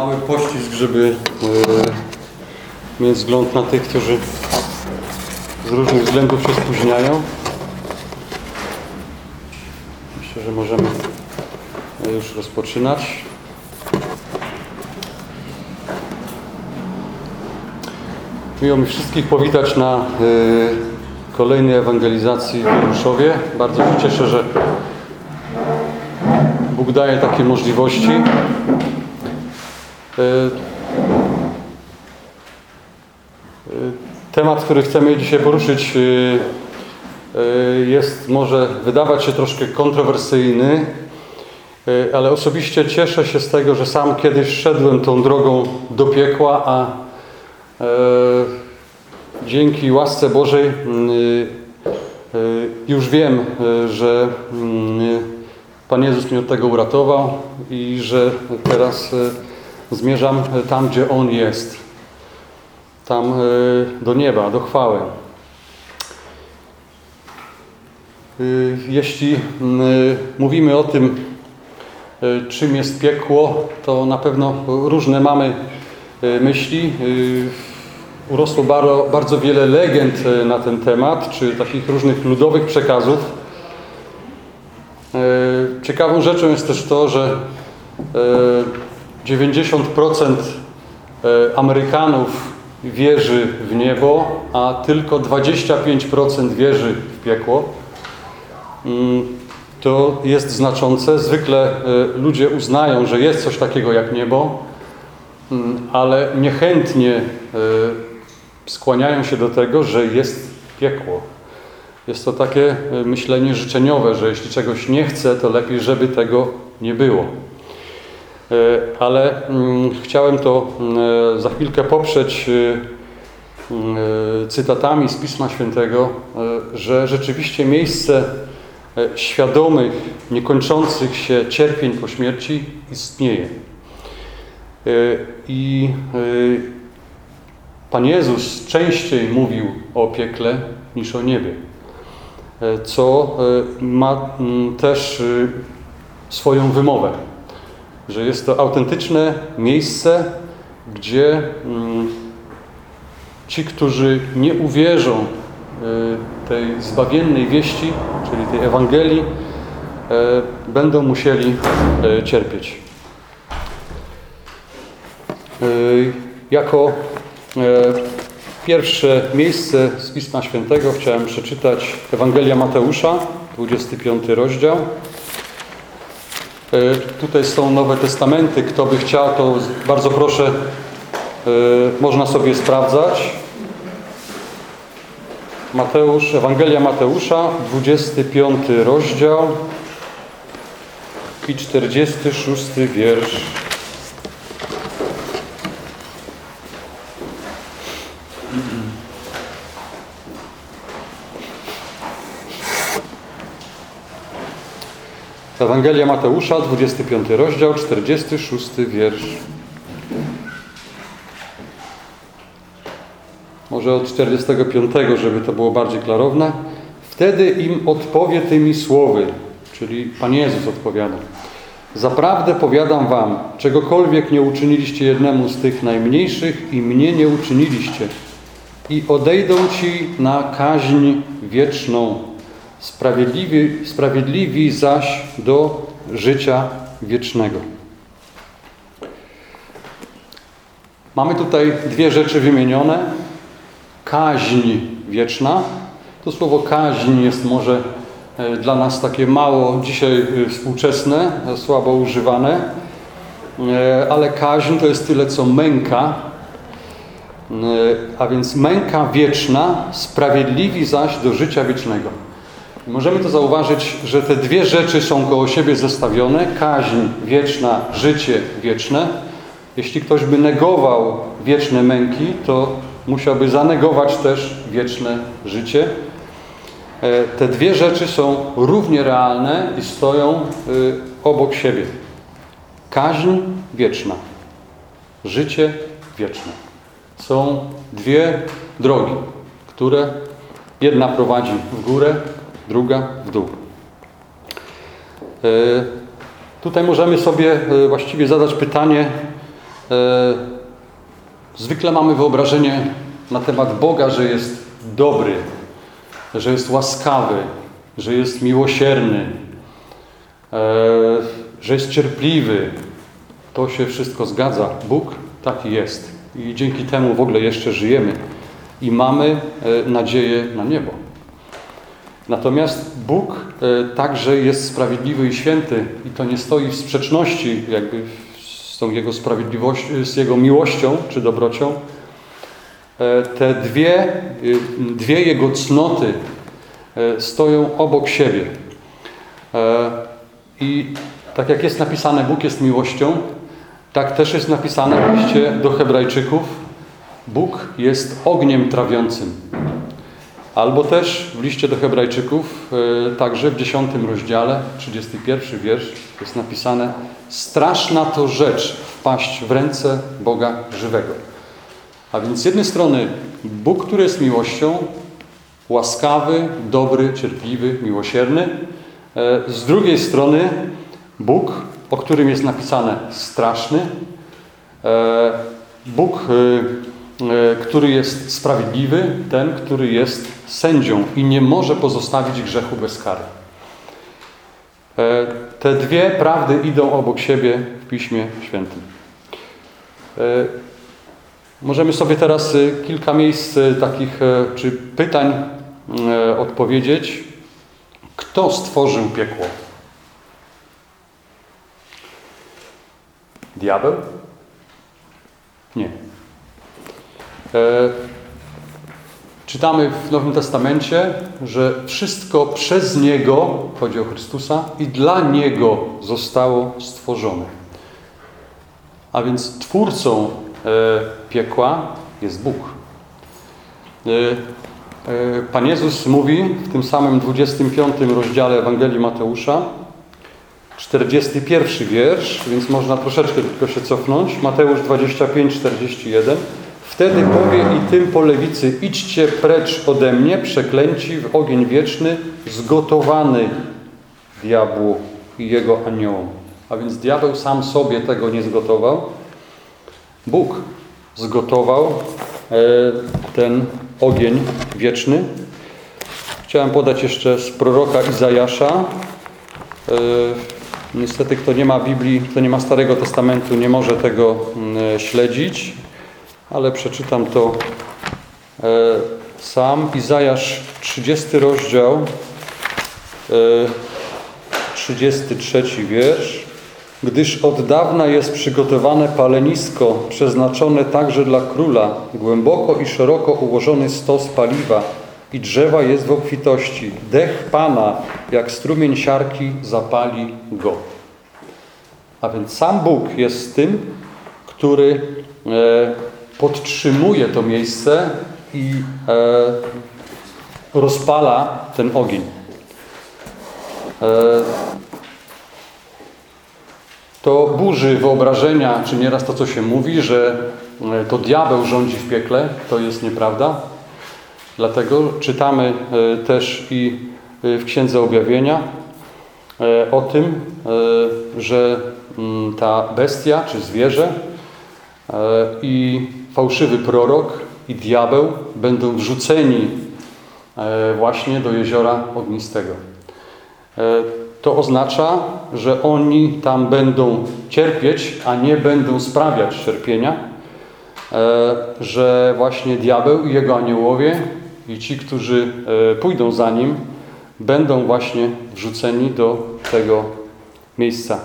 mały pościsk, żeby e, mieć wzgląd na tych, którzy z różnych względów się spóźniają. Myślę, że możemy e, już rozpoczynać. Miło mi wszystkich powitać na e, kolejnej ewangelizacji w Januszowie. Bardzo się cieszę, że Bóg daje takie możliwości. E, e, Temat, który chcemy dzisiaj poruszyć, e, jest może wydawać się troszkę kontrowersyjny, ale osobiście cieszę się z tego, że sam kiedyś szedłem tą drogą do piekła, a dzięki łasce Bożej już wiem, że mm, Pan Jezus mnie od tego uratował i że teraz zmierzam tam, gdzie On jest. Tam e, do nieba, do chwały. E, Jeśli mówimy o tym, e, czym jest piekło, to na pewno różne mamy e, myśli. E, Urosło bardzo, bardzo wiele legend e, na ten temat, czy takich różnych ludowych przekazów. E, Ciekawą rzeczą jest też to, że e, 90% e, Amerykanów wierzy w niebo, a tylko 25% wierzy w piekło. Mm, To jest znaczące. Zwykle e, ludzie uznają, że jest coś takiego jak niebo, mm, ale niechętnie e, skłaniają się do tego, że jest piekło. Jest to takie myślenie życzeniowe, że jeśli czegoś nie chcę, to lepiej, żeby tego nie było. E, Ale mm, chciałem to mm, za chwilkę poprzeć e, mm, e, cytatami z Pisma Świętego, e, że rzeczywiście miejsce e, świadomych, niekończących się cierpień po śmierci istnieje. E, I e, Pan Jezus częściej mówił o piekle niż o niebie co e, ma mm, też y, swoją wymowę, że jest to autentyczne miejsce, gdzie mm, ci, którzy nie uwierzą y, tej zbawiennej wieści, czyli tej Ewangelii, e, będą musieli e, cierpieć. E, Jako e, Pierwsze miejsce z Pisma Świętego chciałem przeczytać Ewangelia Mateusza, 25 rozdział. E, Tutaj są Nowe Testamenty. Kto by chciał, to bardzo proszę, e, można sobie sprawdzać. Mateusz, Ewangelia Mateusza, 25 rozdział i 46 wiersz. Ewangelia Mateusza, 25 rozdział, 46 wiersz. Może od 45, żeby to było bardziej klarowne. Wtedy im odpowie tymi słowy, czyli Pan Jezus odpowiada. Zaprawdę powiadam wam, czegokolwiek nie uczyniliście jednemu z tych najmniejszych i mnie nie uczyniliście. I odejdą ci na kaźń wieczną, sprawiedliwi, sprawiedliwi zaś do życia wiecznego. Mamy tutaj dwie rzeczy wymienione. Kaźń wieczna. To słowo kaźń jest może e, dla nas takie mało dzisiaj e, współczesne, e, słabo używane, ale kaźń to jest tyle co męka, a więc męka wieczna, sprawiedliwi zaś do życia wiecznego. Możemy to zauważyć, że te dwie rzeczy są koło siebie zestawione. Kaźń wieczna, życie wieczne. Jeśli ktoś by negował wieczne męki, to musiałby zanegować też wieczne życie. E, Te dwie rzeczy są równie realne i stoją y, obok siebie. Kaźń wieczna, życie wieczne. Są dwie drogi, które jedna prowadzi w górę, druga w dół. E, Tutaj możemy sobie e, właściwie zadać pytanie, e, zwykle mamy wyobrażenie na temat Boga, że jest dobry, że jest łaskawy, że jest miłosierny, że jest cierpliwy. To się wszystko zgadza. Bóg taki jest. I dzięki temu w ogóle jeszcze żyjemy i mamy nadzieję na niebo. Natomiast Bóg e, także jest sprawiedliwy i święty i to nie stoi w sprzeczności jakby z tą Jego sprawiedliwością, z Jego miłością czy dobrocią. E, te dwie, dwie Jego cnoty stoją obok siebie. I tak jak jest napisane, Bóg jest miłością, tak też jest napisane w liście do Hebrajczyków, Bóg jest ogniem trawiącym. Albo też w liście do Hebrajczyków, e, także w 10 rozdziale, 31 wiersz, jest napisane: Straszna to rzecz wpaść w ręce Boga żywego. A więc z jednej strony Bóg, który jest miłością, łaskawy, dobry, cierpliwy, miłosierny. E, z drugiej strony Bóg, o którym jest napisane straszny. E, Bóg który jest sprawiedliwy, ten, który jest sędzią i nie może pozostawić grzechu bez kary. E, te dwie prawdy idą obok siebie w Piśmie Świętym. E, możemy sobie teraz kilka miejsc takich czy pytań odpowiedzieć. Kto stworzył piekło? Diabeł? Nie. E, czytamy w Nowym Testamencie, że wszystko przez Niego, chodzi o Chrystusa, i dla Niego zostało stworzone. A więc twórcą e, piekła jest Bóg. E, Pan Jezus mówi w tym samym 25 rozdziale Ewangelii Mateusza, 41 wiersz, więc można troszeczkę tylko się cofnąć. Mateusz 25, 41. Wtedy powie i tym po lewicy, idźcie precz ode mnie, przeklęci w ogień wieczny, zgotowany diabłu i jego aniołom. A więc diabeł sam sobie tego nie zgotował. Bóg zgotował e, ten ogień wieczny. Chciałem podać jeszcze z proroka Izajasza. E, niestety, kto nie ma Biblii, kto nie ma Starego Testamentu, nie może tego mm, śledzić ale przeczytam to e, sam. Izajasz 30 rozdział, 33 e, wiersz. Gdyż od dawna jest przygotowane palenisko, przeznaczone także dla króla, głęboko i szeroko ułożony stos paliwa i drzewa jest w obfitości. Dech Pana, jak strumień siarki, zapali go. A więc sam Bóg jest tym, który e, podtrzymuje to miejsce i e, rozpala ten ogień. E, to burzy wyobrażenia, czy nieraz to, co się mówi, że e, to diabeł rządzi w piekle, to jest nieprawda. Dlatego czytamy e, też i e, w Księdze Objawienia o tym, że mm, ta bestia czy zwierzę i fałszywy prorok i diabeł będą wrzuceni e, właśnie do jeziora ognistego. E, to oznacza, że oni tam będą cierpieć, a nie będą sprawiać cierpienia, e, że właśnie diabeł i jego aniołowie i ci, którzy pójdą za nim, będą właśnie wrzuceni do tego miejsca.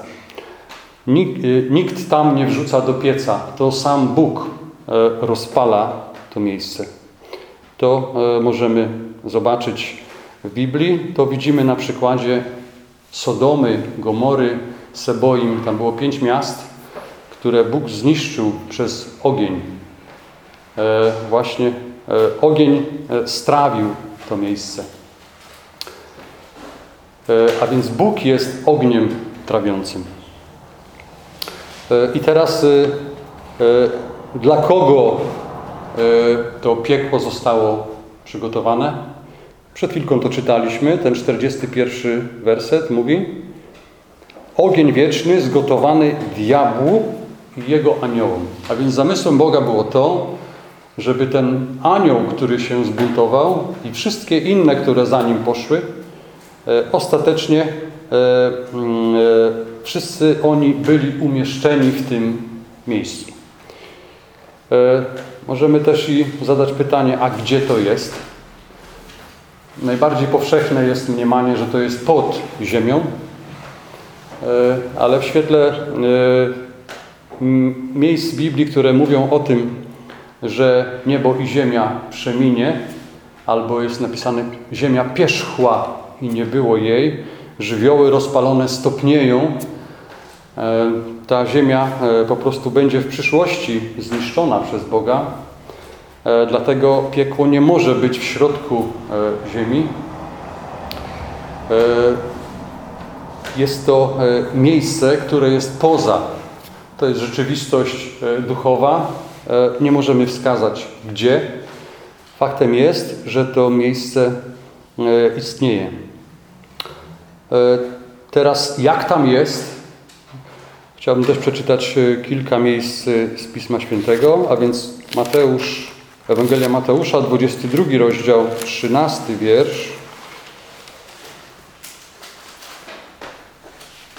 Nikt, nikt tam nie wrzuca do pieca, to sam Bóg rozpala to miejsce. To e, możemy zobaczyć w Biblii. To widzimy na przykładzie Sodomy, Gomory, Seboim. Tam było pięć miast, które Bóg zniszczył przez ogień. E, właśnie ogień strawił to miejsce. A więc Bóg jest ogniem trawiącym. I teraz dla kogo e, to piekło zostało przygotowane? Przed chwilką to czytaliśmy, ten 41 werset mówi Ogień wieczny zgotowany diabłu i jego aniołom. A więc zamysłem Boga było to, żeby ten anioł, który się zbuntował i wszystkie inne, które za nim poszły, e, ostatecznie e, mm, wszyscy oni byli umieszczeni w tym miejscu. Możemy też i zadać pytanie, a gdzie to jest? Najbardziej powszechne jest mniemanie, że to jest pod ziemią, ale w świetle miejsc Biblii, które mówią o tym, że niebo i ziemia przeminie, albo jest napisane ziemia pierzchła i nie było jej, żywioły rozpalone stopnieją, e, ta ziemia e, po prostu będzie w przyszłości zniszczona przez Boga, e, dlatego piekło nie może być w środku ziemi. Jest to miejsce, które jest poza. To jest rzeczywistość duchowa, E, nie możemy wskazać gdzie. Faktem jest, że to miejsce e, istnieje. E, teraz jak tam jest? Chciałbym też przeczytać kilka miejsc z Pisma Świętego, a więc Mateusz, Ewangelia Mateusza, 22 rozdział, 13 wiersz.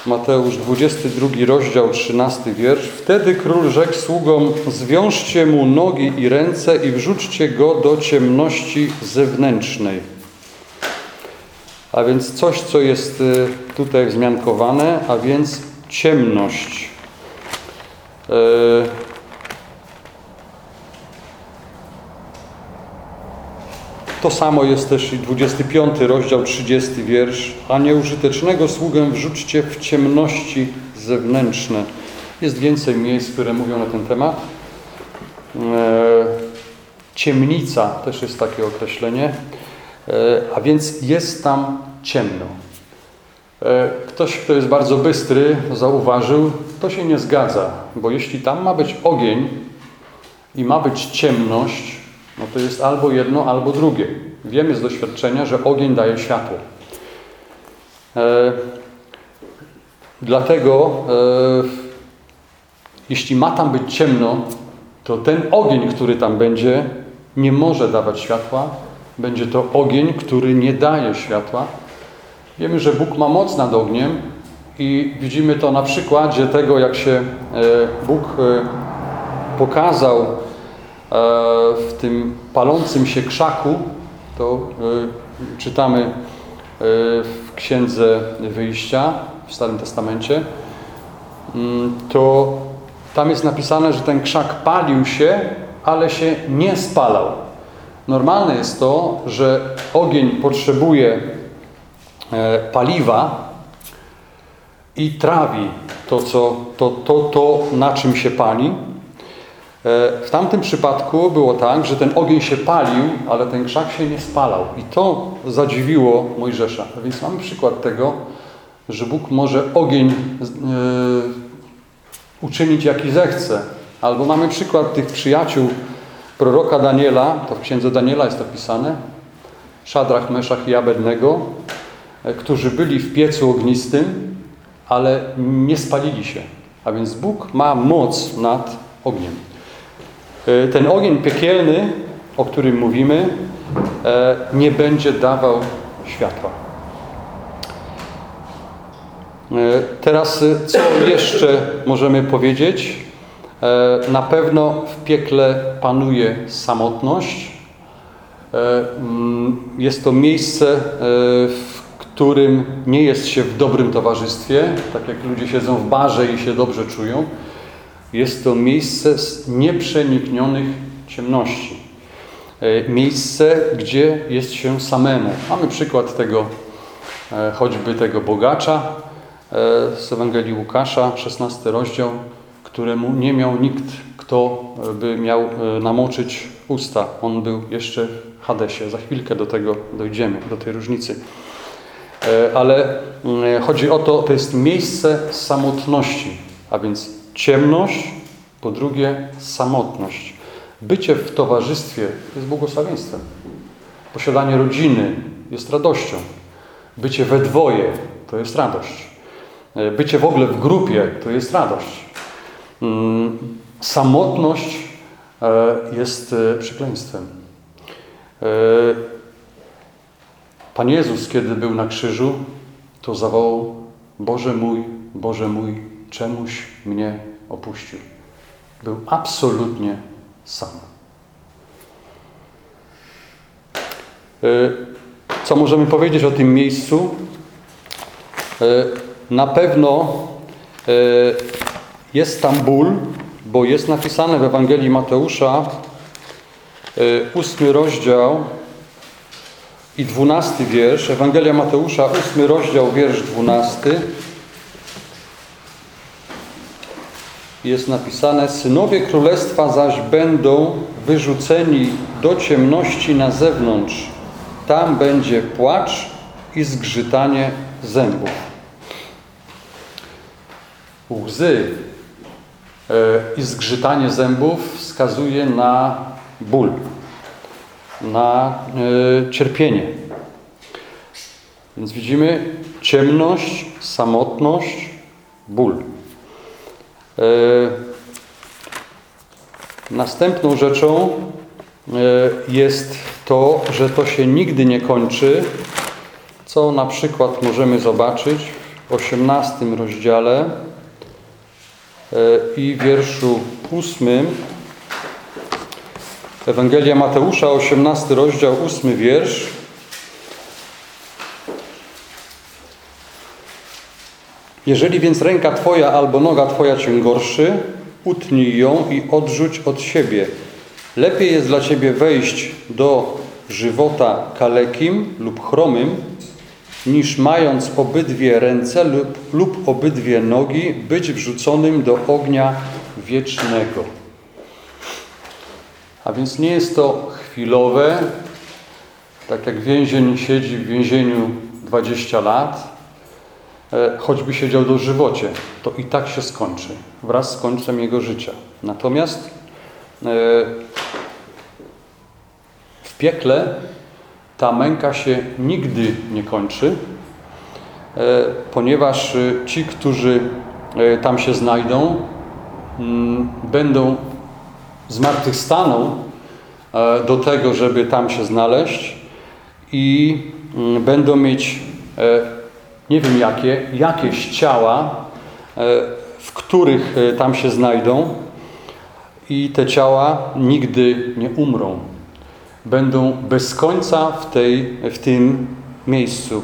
Mateusz 22 rozdział 13 wiersz. Wtedy król rzekł sługom: Zwiążcie mu nogi i ręce i wrzućcie go do ciemności zewnętrznej. A więc coś, co jest y, tutaj wzmiankowane, a więc ciemność. Y, To samo jest też i 25 rozdział, 30 wiersz. A nieużytecznego sługę wrzućcie w ciemności zewnętrzne. Jest więcej miejsc, które mówią na ten temat. E, ciemnica też jest takie określenie. E, a więc jest tam ciemno. E, ktoś, kto jest bardzo bystry, zauważył, to się nie zgadza, bo jeśli tam ma być ogień i ma być ciemność, no to jest albo jedno, albo drugie. Wiemy z doświadczenia, że ogień daje światło. E, dlatego, e, jeśli ma tam być ciemno, to ten ogień, który tam będzie, nie może dawać światła. Będzie to ogień, który nie daje światła. Wiemy, że Bóg ma moc nad ogniem i widzimy to na przykładzie tego, jak się e, Bóg e, pokazał E, w tym palącym się krzaku, to czytamy w Księdze Wyjścia w Starym Testamencie, mm, to tam jest napisane, że ten krzak palił się, ale się nie spalał. Normalne jest to, że ogień potrzebuje paliwa i trawi to, co, to, to, to na czym się pali. E, w tamtym przypadku było tak, że ten ogień się palił, ale ten krzak się nie spalał. I to zadziwiło Mojżesza. Więc mamy przykład tego, że Bóg może ogień yy, uczynić jaki zechce. Albo mamy przykład tych przyjaciół proroka Daniela, to w księdze Daniela jest opisane, Szadrach, Meszach i Abednego, e, którzy byli w piecu ognistym, ale nie spalili się. A więc Bóg ma moc nad ogniem. E, ten ogień piekielny, o którym mówimy, e, nie będzie dawał światła. E, teraz, co jeszcze możemy powiedzieć? Na pewno w piekle panuje samotność. Jest to miejsce, w którym nie jest się w dobrym towarzystwie, tak jak ludzie siedzą w barze i się dobrze czują. Jest to miejsce z nieprzeniknionych ciemności. E, miejsce, gdzie jest się samemu. Mamy przykład tego, e, choćby tego bogacza e, z Ewangelii Łukasza, 16 rozdział, któremu nie miał nikt, kto by miał namoczyć usta. On był jeszcze w Hadesie. Za chwilkę do tego dojdziemy, do tej różnicy. Ale mm, chodzi o to, to jest miejsce samotności, a więc ciemność, po drugie samotność. Bycie w towarzystwie jest błogosławieństwem. Posiadanie rodziny jest radością. Bycie we dwoje to jest radość. Bycie w ogóle w grupie to jest radość. Mm, samotność e, jest e, przekleństwem. E, Pan Jezus, kiedy był na krzyżu, to zawołał: Boże mój, Boże mój, czemuś mnie opuścił. Był absolutnie sam. Co możemy powiedzieć o tym miejscu? Na pewno jest tam ból, bo jest napisane w Ewangelii Mateusza, ósmy rozdział i dwunasty wiersz. Ewangelia Mateusza, ósmy rozdział, wiersz dwunasty. Jest napisane, synowie królestwa zaś będą wyrzuceni do ciemności na zewnątrz. Tam będzie płacz i zgrzytanie zębów. Łzy e, i zgrzytanie zębów wskazuje na ból, na e, cierpienie. Więc widzimy ciemność, samotność, ból. E, następną rzeczą jest to, że to się nigdy nie kończy, co na przykład możemy zobaczyć w 18 rozdziale i wierszu 8. Ewangelia Mateusza, 18 rozdział, 8 wiersz. Jeżeli więc ręka Twoja albo noga Twoja Cię gorszy, utnij ją i odrzuć od siebie. Lepiej jest dla Ciebie wejść do żywota kalekim lub chromym, niż mając obydwie ręce lub, lub obydwie nogi być wrzuconym do ognia wiecznego. A więc nie jest to chwilowe, tak jak więzień siedzi w więzieniu 20 lat, e, choćby siedział do żywocie, to i tak się skończy, wraz z końcem jego życia. Natomiast e, w piekle ta męka się nigdy nie kończy, e, ponieważ ci, którzy tam się znajdą, będą zmartwychwstaną do tego, żeby tam się znaleźć i mm, będą mieć, nie wiem jakie, jakieś ciała, w których tam się znajdą i te ciała nigdy nie umrą będą bez końca w, tej, w tym miejscu,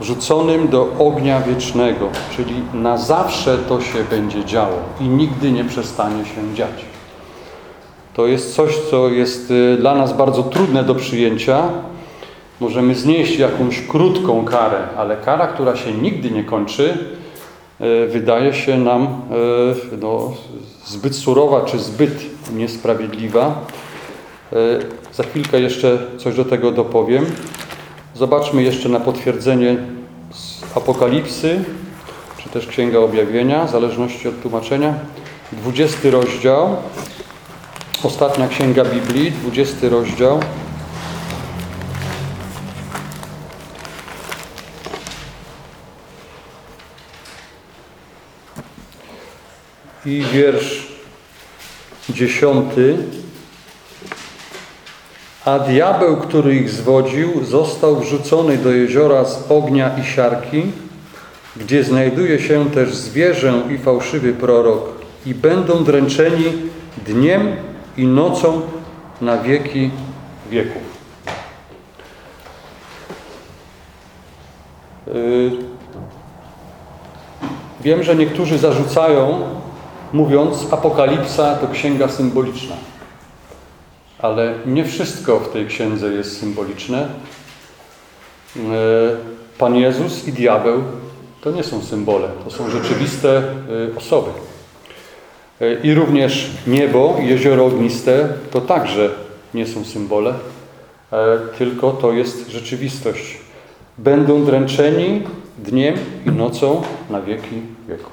rzuconym do ognia wiecznego, czyli na zawsze to się będzie działo i nigdy nie przestanie się dziać. To jest coś, co jest y, dla nas bardzo trudne do przyjęcia. Możemy znieść jakąś krótką karę, ale kara, która się nigdy nie kończy, y, wydaje się nam y, no, zbyt surowa czy zbyt niesprawiedliwa. Za chwilkę jeszcze coś do tego dopowiem. Zobaczmy jeszcze na potwierdzenie z Apokalipsy, czy też Księga Objawienia, w zależności od tłumaczenia. 20 rozdział, ostatnia Księga Biblii, 20 rozdział. I wiersz dziesiąty. A diabeł, który ich zwodził, został wrzucony do jeziora z ognia i siarki, gdzie znajduje się też zwierzę i fałszywy prorok i będą dręczeni dniem i nocą na wieki wieków. Yy, wiem, że niektórzy zarzucają, mówiąc, Apokalipsa to księga symboliczna ale nie wszystko w tej księdze jest symboliczne. E, Pan Jezus i diabeł to nie są symbole, to są rzeczywiste e, osoby. E, I również niebo i jezioro ogniste to także nie są symbole, tylko to jest rzeczywistość. Będą dręczeni dniem i nocą na wieki wieków.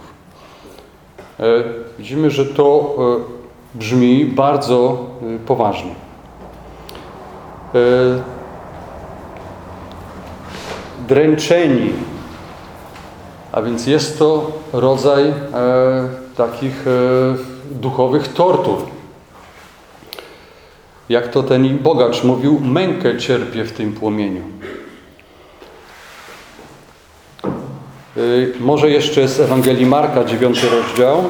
Widzimy, że to brzmi bardzo poważnie. Dręczeni, a więc jest to rodzaj e, takich e, duchowych tortur. Jak to ten bogacz mówił, mękę cierpię w tym płomieniu. Y, może jeszcze z Ewangelii Marka, dziewiąty rozdział.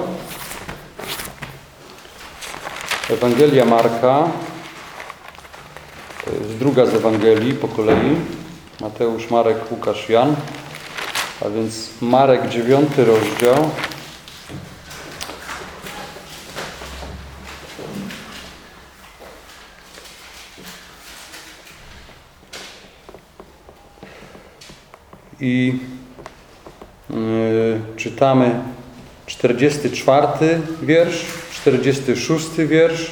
Ewangelia Marka, to jest druga z Ewangelii po kolei. Mateusz, Marek, Łukasz, Jan. A więc Marek, dziewiąty rozdział. I yy, czytamy 44 wiersz, 46 wiersz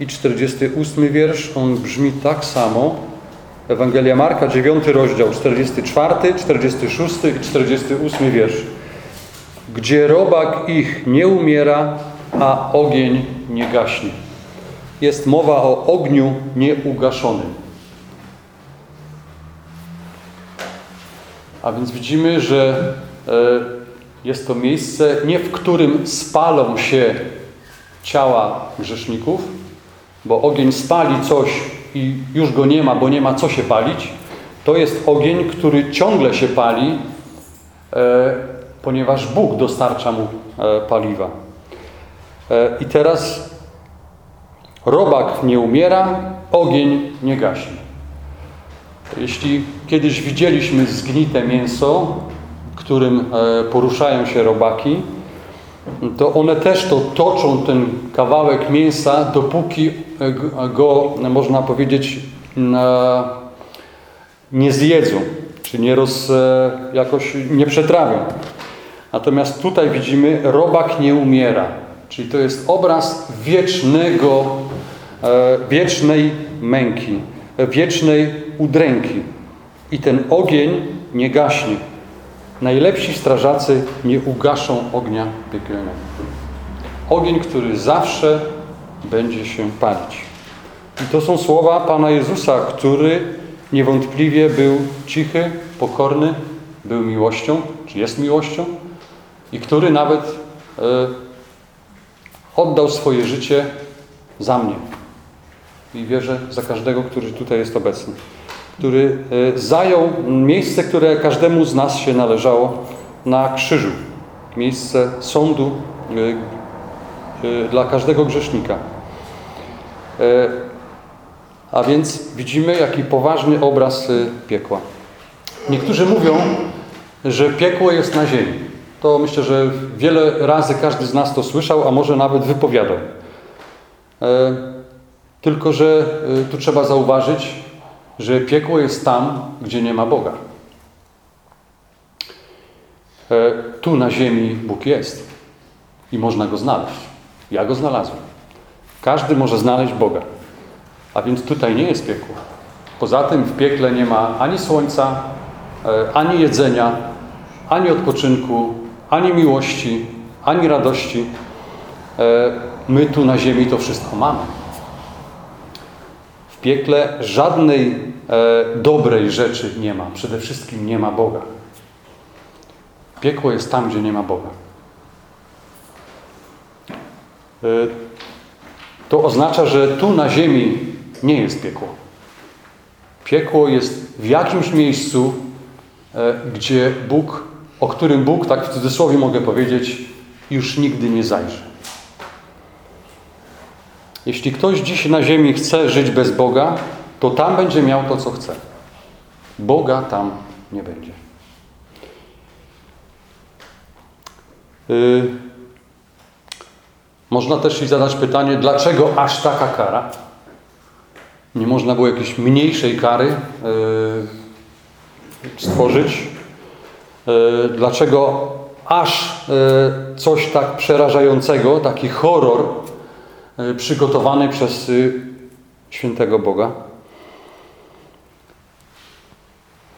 i 48 wiersz. On brzmi tak samo. Ewangelia Marka, 9 rozdział, 44, 46 i 48 wiersz. Gdzie robak ich nie umiera, a ogień nie gaśnie. Jest mowa o ogniu nieugaszonym. A więc widzimy, że e, jest to miejsce, nie w którym spalą się ciała grzeszników, bo ogień spali coś i już go nie ma, bo nie ma co się palić. To jest ogień, który ciągle się pali, e, ponieważ Bóg dostarcza mu e, paliwa. I teraz robak nie umiera, ogień nie gaśnie. Jeśli kiedyś widzieliśmy zgnite mięso, którym e, poruszają się robaki, to one też to toczą ten kawałek mięsa, dopóki e, go, można powiedzieć, nie zjedzą, czy nie roz, e, jakoś nie przetrawią. Natomiast tutaj widzimy, robak nie umiera, czyli to jest obraz wiecznego, wiecznej męki, wiecznej udręki. I ten ogień nie gaśnie. Najlepsi strażacy nie ugaszą ognia piekielnego. Ogień, który zawsze będzie się palić. I to są słowa Pana Jezusa, który niewątpliwie był cichy, pokorny, był miłością, czy jest miłością, i który nawet e, oddał swoje życie za mnie. I wierzę za każdego, który tutaj jest obecny który e, zajął miejsce, które każdemu z nas się należało na krzyżu. Miejsce sądu e, e, dla każdego grzesznika. A więc widzimy, jaki poważny obraz piekła. Niektórzy mówią, że piekło jest na ziemi. To myślę, że wiele razy każdy z nas to słyszał, a może nawet wypowiadał. Tylko, że tu trzeba zauważyć, że piekło jest tam, gdzie nie ma Boga. E, tu na ziemi Bóg jest i można Go znaleźć. Ja Go znalazłem. Każdy może znaleźć Boga. A więc tutaj nie jest piekło. Poza tym w piekle nie ma ani słońca, e, ani jedzenia, ani odpoczynku, ani miłości, ani radości. E, my tu na ziemi to wszystko mamy piekle żadnej e, dobrej rzeczy nie ma. Przede wszystkim nie ma Boga. Piekło jest tam, gdzie nie ma Boga. E, to oznacza, że tu na ziemi nie jest piekło. Piekło jest w jakimś miejscu, e, gdzie Bóg, o którym Bóg, tak w cudzysłowie mogę powiedzieć, już nigdy nie zajrzy. Jeśli ktoś dziś na ziemi chce żyć bez Boga, to tam będzie miał to, co chce. Boga tam nie będzie. Yy, można też i zadać pytanie, dlaczego aż taka kara? Nie można było jakiejś mniejszej kary yy, stworzyć? Yy, dlaczego aż yy, coś tak przerażającego, taki horror przygotowany przez y, świętego Boga.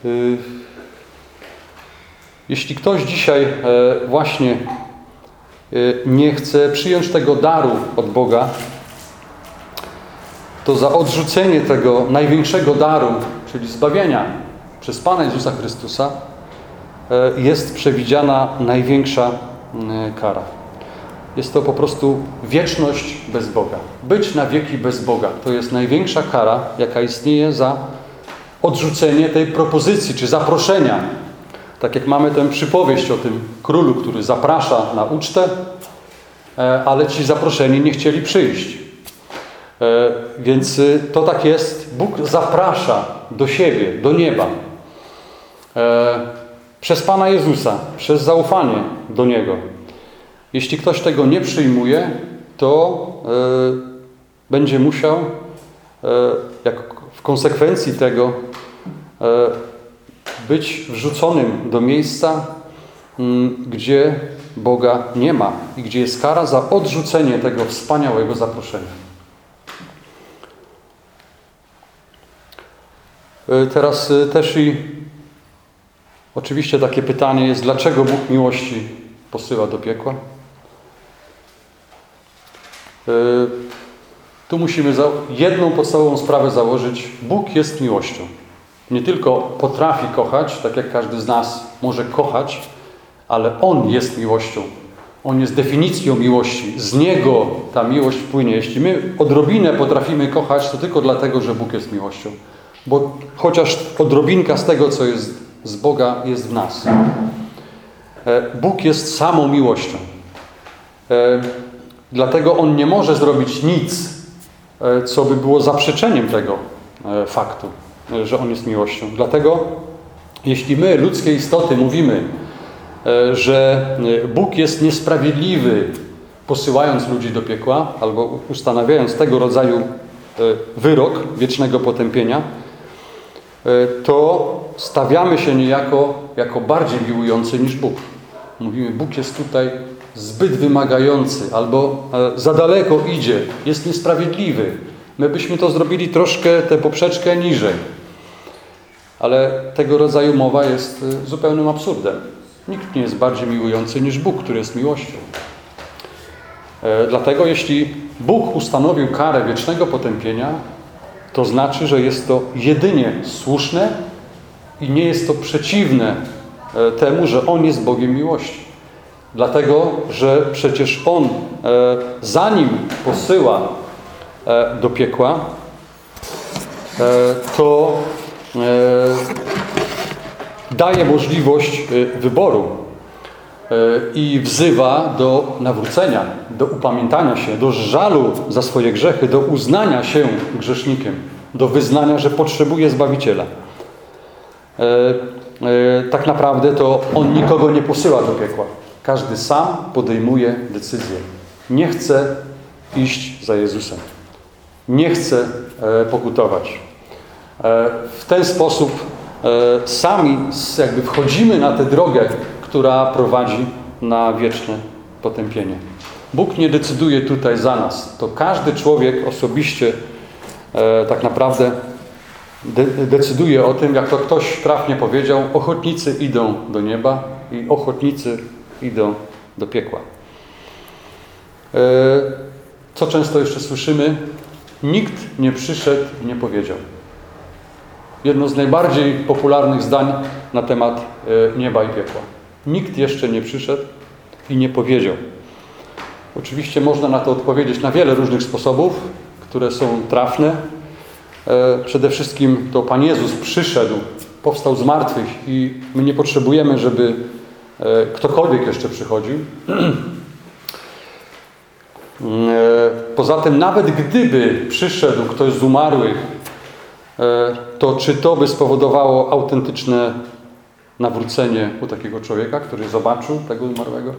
Y, jeśli ktoś dzisiaj e, właśnie e, nie chce przyjąć tego daru od Boga, to za odrzucenie tego największego daru, czyli zbawienia przez Pana Jezusa Chrystusa, jest przewidziana największa kara. Jest to po prostu wieczność bez Boga. Być na wieki bez Boga to jest największa kara, jaka istnieje za odrzucenie tej propozycji czy zaproszenia. Tak jak mamy tę przypowieść o tym królu, który zaprasza na ucztę, e, ale ci zaproszeni nie chcieli przyjść. E, więc y, to tak jest. Bóg zaprasza do siebie, do nieba. E, przez Pana Jezusa, przez zaufanie do Niego. Jeśli ktoś tego nie przyjmuje, to będzie musiał, jak w konsekwencji tego, być wrzuconym do miejsca, mm, gdzie Boga nie ma i gdzie jest kara za odrzucenie tego wspaniałego zaproszenia. E, teraz e, też i oczywiście takie pytanie jest, dlaczego Bóg miłości posyła do piekła? E, tu musimy jedną podstawową sprawę założyć. Bóg jest miłością nie tylko potrafi kochać, tak jak każdy z nas może kochać, ale On jest miłością. On jest definicją miłości. Z Niego ta miłość płynie. Jeśli my odrobinę potrafimy kochać, to tylko dlatego, że Bóg jest miłością. Bo chociaż odrobinka z tego, co jest z Boga, jest w nas. E, Bóg jest samą miłością. E, dlatego On nie może zrobić nic, e, co by było zaprzeczeniem tego faktu że On jest miłością. Dlatego, jeśli my, ludzkie istoty, mówimy, e, że e, Bóg jest niesprawiedliwy, posyłając ludzi do piekła, albo ustanawiając tego rodzaju e, wyrok wiecznego potępienia, to stawiamy się niejako jako bardziej miłujący niż Bóg. Mówimy, Bóg jest tutaj zbyt wymagający, albo za daleko idzie, jest niesprawiedliwy. My byśmy to zrobili troszkę, tę poprzeczkę niżej. Ale tego rodzaju mowa jest y, zupełnym absurdem. Nikt nie jest bardziej miłujący niż Bóg, który jest miłością. E, dlatego jeśli Bóg ustanowił karę wiecznego potępienia, to znaczy, że jest to jedynie słuszne i nie jest to przeciwne e, temu, że On jest Bogiem miłości. Dlatego, że przecież On, e, zanim posyła do piekła, to E, daje możliwość e, wyboru e, i wzywa do nawrócenia, do upamiętania się, do żalu za swoje grzechy, do uznania się grzesznikiem, do wyznania, że potrzebuje Zbawiciela. Tak naprawdę to On nikogo nie posyła do piekła. Każdy sam podejmuje decyzję. Nie chce iść za Jezusem. Nie chce pokutować. E, w ten sposób e, sami jakby wchodzimy na tę drogę, która prowadzi na wieczne potępienie. Bóg nie decyduje tutaj za nas. To każdy człowiek osobiście e, tak naprawdę decyduje o tym, jak to ktoś trafnie powiedział, ochotnicy idą do nieba i ochotnicy idą do piekła. Co często jeszcze słyszymy? Nikt nie przyszedł i nie powiedział jedno z najbardziej popularnych zdań na temat e, nieba i piekła. Nikt jeszcze nie przyszedł i nie powiedział. Oczywiście można na to odpowiedzieć na wiele różnych sposobów, które są trafne. E, przede wszystkim to Pan Jezus przyszedł, powstał z martwych i my nie potrzebujemy, żeby e, ktokolwiek jeszcze przychodził. Poza tym, nawet gdyby przyszedł ktoś z umarłych E, to czy to by spowodowało autentyczne nawrócenie u takiego człowieka, który zobaczył tego umarłego?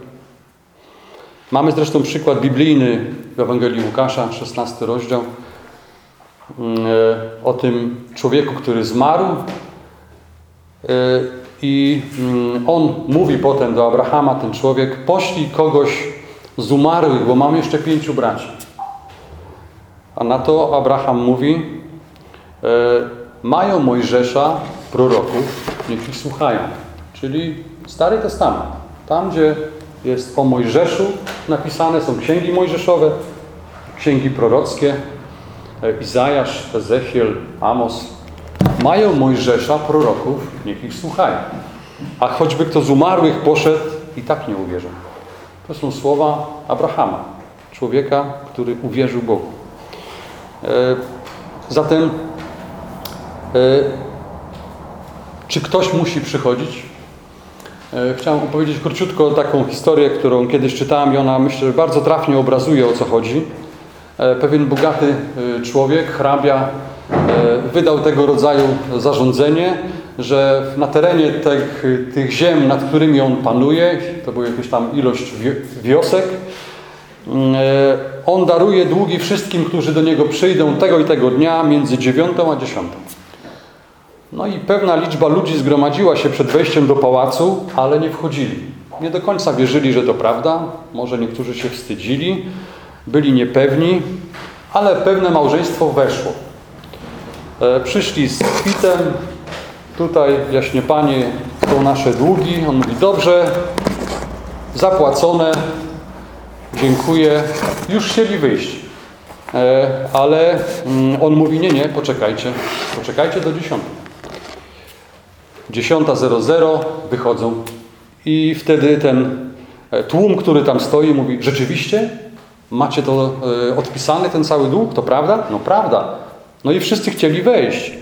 Mamy zresztą przykład biblijny w Ewangelii Łukasza, 16 rozdział, mm, e, o tym człowieku, który zmarł e, i mm, on mówi potem do Abrahama, ten człowiek, poślij kogoś z umarłych, bo mam jeszcze pięciu braci. A na to Abraham mówi, E, mają Mojżesza, proroków, niech ich słuchają. Czyli Stary Testament. Tam, gdzie jest o Mojżeszu napisane, są księgi mojżeszowe, księgi prorockie, e, Izajasz, Ezechiel, Amos. Mają Mojżesza, proroków, niech ich słuchają. A choćby kto z umarłych poszedł, i tak nie uwierzą. To są słowa Abrahama, człowieka, który uwierzył Bogu. E, zatem, e, czy ktoś musi przychodzić? E, chciałem opowiedzieć króciutko taką historię, którą kiedyś czytałem i ona myślę, że bardzo trafnie obrazuje o co chodzi. Pewien bogaty człowiek, hrabia, wydał tego rodzaju zarządzenie, że na terenie tych, tych ziem, nad którymi on panuje, to była jakaś tam ilość wiosek, mm, on daruje długi wszystkim, którzy do niego przyjdą tego i tego dnia między dziewiątą a dziesiątą. No i pewna liczba ludzi zgromadziła się przed wejściem do pałacu, ale nie wchodzili. Nie do końca wierzyli, że to prawda. Może niektórzy się wstydzili, byli niepewni, ale pewne małżeństwo weszło. E, przyszli z kwitem, tutaj jaśnie Panie są nasze długi. On mówi, dobrze, zapłacone, dziękuję. Już chcieli wyjść. E, ale mm, on mówi, nie, nie, poczekajcie, poczekajcie do dziesiątej. Dziesiąta zero zero, wychodzą i wtedy ten e, tłum, który tam stoi, mówi, rzeczywiście? Macie to odpisane, ten cały dług? To prawda? No prawda. No i wszyscy chcieli wejść.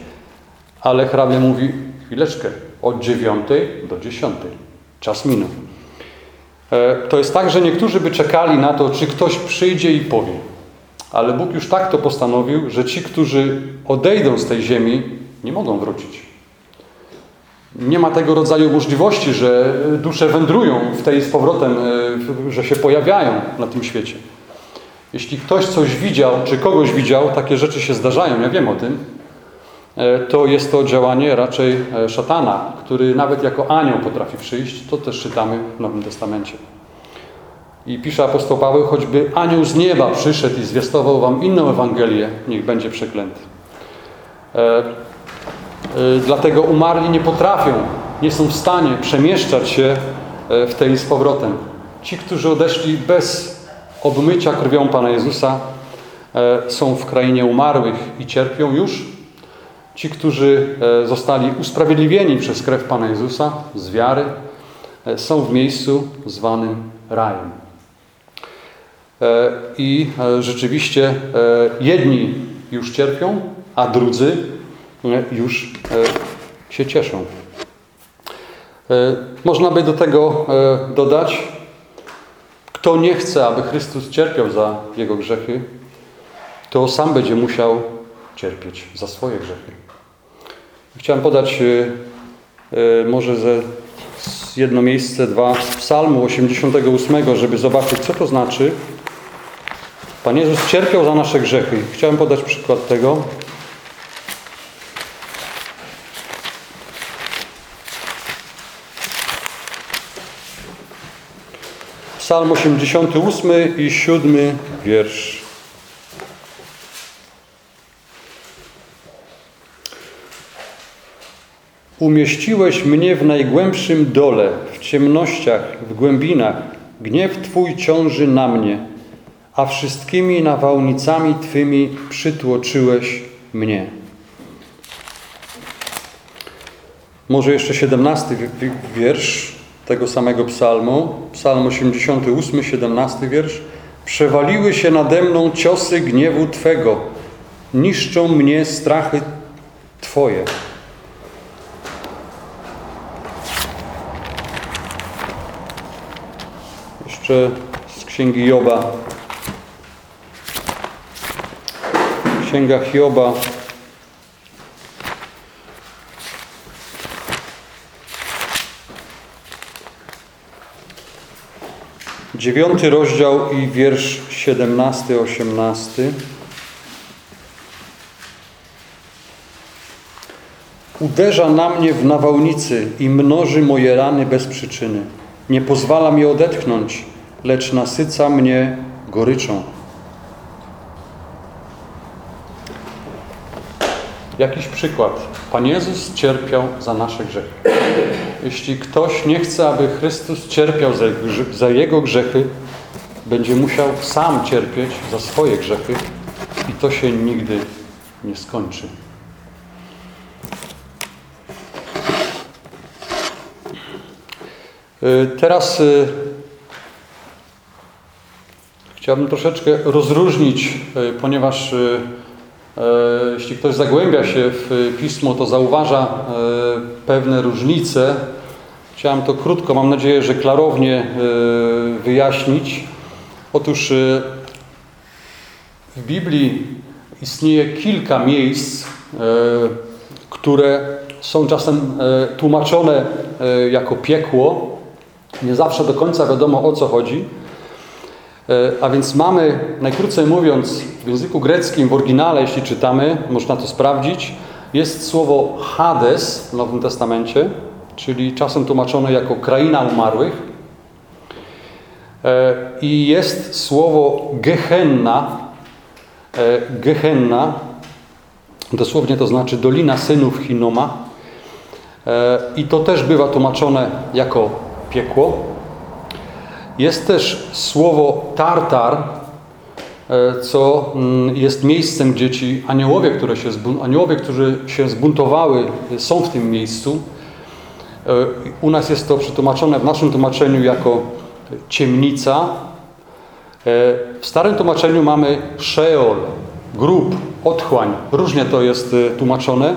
Ale hrabia mówi, chwileczkę, od dziewiątej do dziesiątej. Czas minął. E, to jest tak, że niektórzy by czekali na to, czy ktoś przyjdzie i powie. Ale Bóg już tak to postanowił, że ci, którzy odejdą z tej ziemi, nie mogą wrócić. Nie ma tego rodzaju możliwości, że dusze wędrują w tej z powrotem, e, że się pojawiają na tym świecie. Jeśli ktoś coś widział, czy kogoś widział, takie rzeczy się zdarzają, ja wiem o tym, e, to jest to działanie raczej e, szatana, który nawet jako anioł potrafi przyjść. To też czytamy w Nowym Testamencie. I pisze apostoł Paweł, choćby anioł z nieba przyszedł i zwiastował wam inną Ewangelię, niech będzie przeklęty. E, e, dlatego umarli nie potrafią, nie są w stanie przemieszczać się w tej z powrotem. Ci, którzy odeszli bez obmycia krwią Pana Jezusa e, są w krainie umarłych i cierpią już. Ci, którzy e, zostali usprawiedliwieni przez krew Pana Jezusa z wiary, e, są w miejscu zwanym rajem. I rzeczywiście jedni już cierpią, a drudzy już się cieszą. Można by do tego dodać, kto nie chce, aby Chrystus cierpiał za jego grzechy, to sam będzie musiał cierpieć za swoje grzechy. Chciałem podać y, y, może ze jedno miejsce, dwa Psalmu 88, żeby zobaczyć, co to znaczy. Pan Jezus cierpiał za nasze grzechy. Chciałem podać przykład tego. Psalm 88 i 7 wiersz. Umieściłeś mnie w najgłębszym dole, w ciemnościach, w głębinach. Gniew Twój ciąży na mnie, a wszystkimi nawałnicami Twymi przytłoczyłeś mnie. Może jeszcze 17 wiersz tego samego psalmu, psalm 88, 17 wiersz. Przewaliły się nade mną ciosy gniewu Twego, niszczą mnie strachy Twoje. Jeszcze z księgi Joba. Księga Hioba, Dziewiąty rozdział i wiersz siedemnasty, osiemnasty. Uderza na mnie w nawałnicy i mnoży moje rany bez przyczyny. Nie pozwala mi odetchnąć, lecz nasyca mnie goryczą. Jakiś przykład. Pan Jezus cierpiał za nasze grzechy. Jeśli ktoś nie chce, aby Chrystus cierpiał za, za jego grzechy, będzie musiał sam cierpieć za swoje grzechy i to się nigdy nie skończy. Y, teraz y, Chciałbym troszeczkę rozróżnić, e, ponieważ jeśli ktoś zagłębia się w pismo, to zauważa pewne różnice. Chciałem to krótko, mam nadzieję, że klarownie wyjaśnić. Otóż w Biblii istnieje kilka miejsc, które są czasem tłumaczone jako piekło. Nie zawsze do końca wiadomo o co chodzi. E, a więc mamy, najkrócej mówiąc, w języku greckim, w oryginale, jeśli czytamy, można to sprawdzić, jest słowo Hades w Nowym Testamencie, czyli czasem tłumaczone jako kraina umarłych. E, I jest słowo Gehenna. E, Gehenna, dosłownie to znaczy Dolina Synów Hinoma. I to też bywa tłumaczone jako piekło. Jest też słowo tartar, e, co mm, jest miejscem, gdzie ci aniołowie, które się aniołowie, którzy się zbuntowały, są w tym miejscu. E, u nas jest to przetłumaczone w naszym tłumaczeniu jako ciemnica. E, w starym tłumaczeniu mamy Sheol, grób, otchłań. Różnie to jest tłumaczone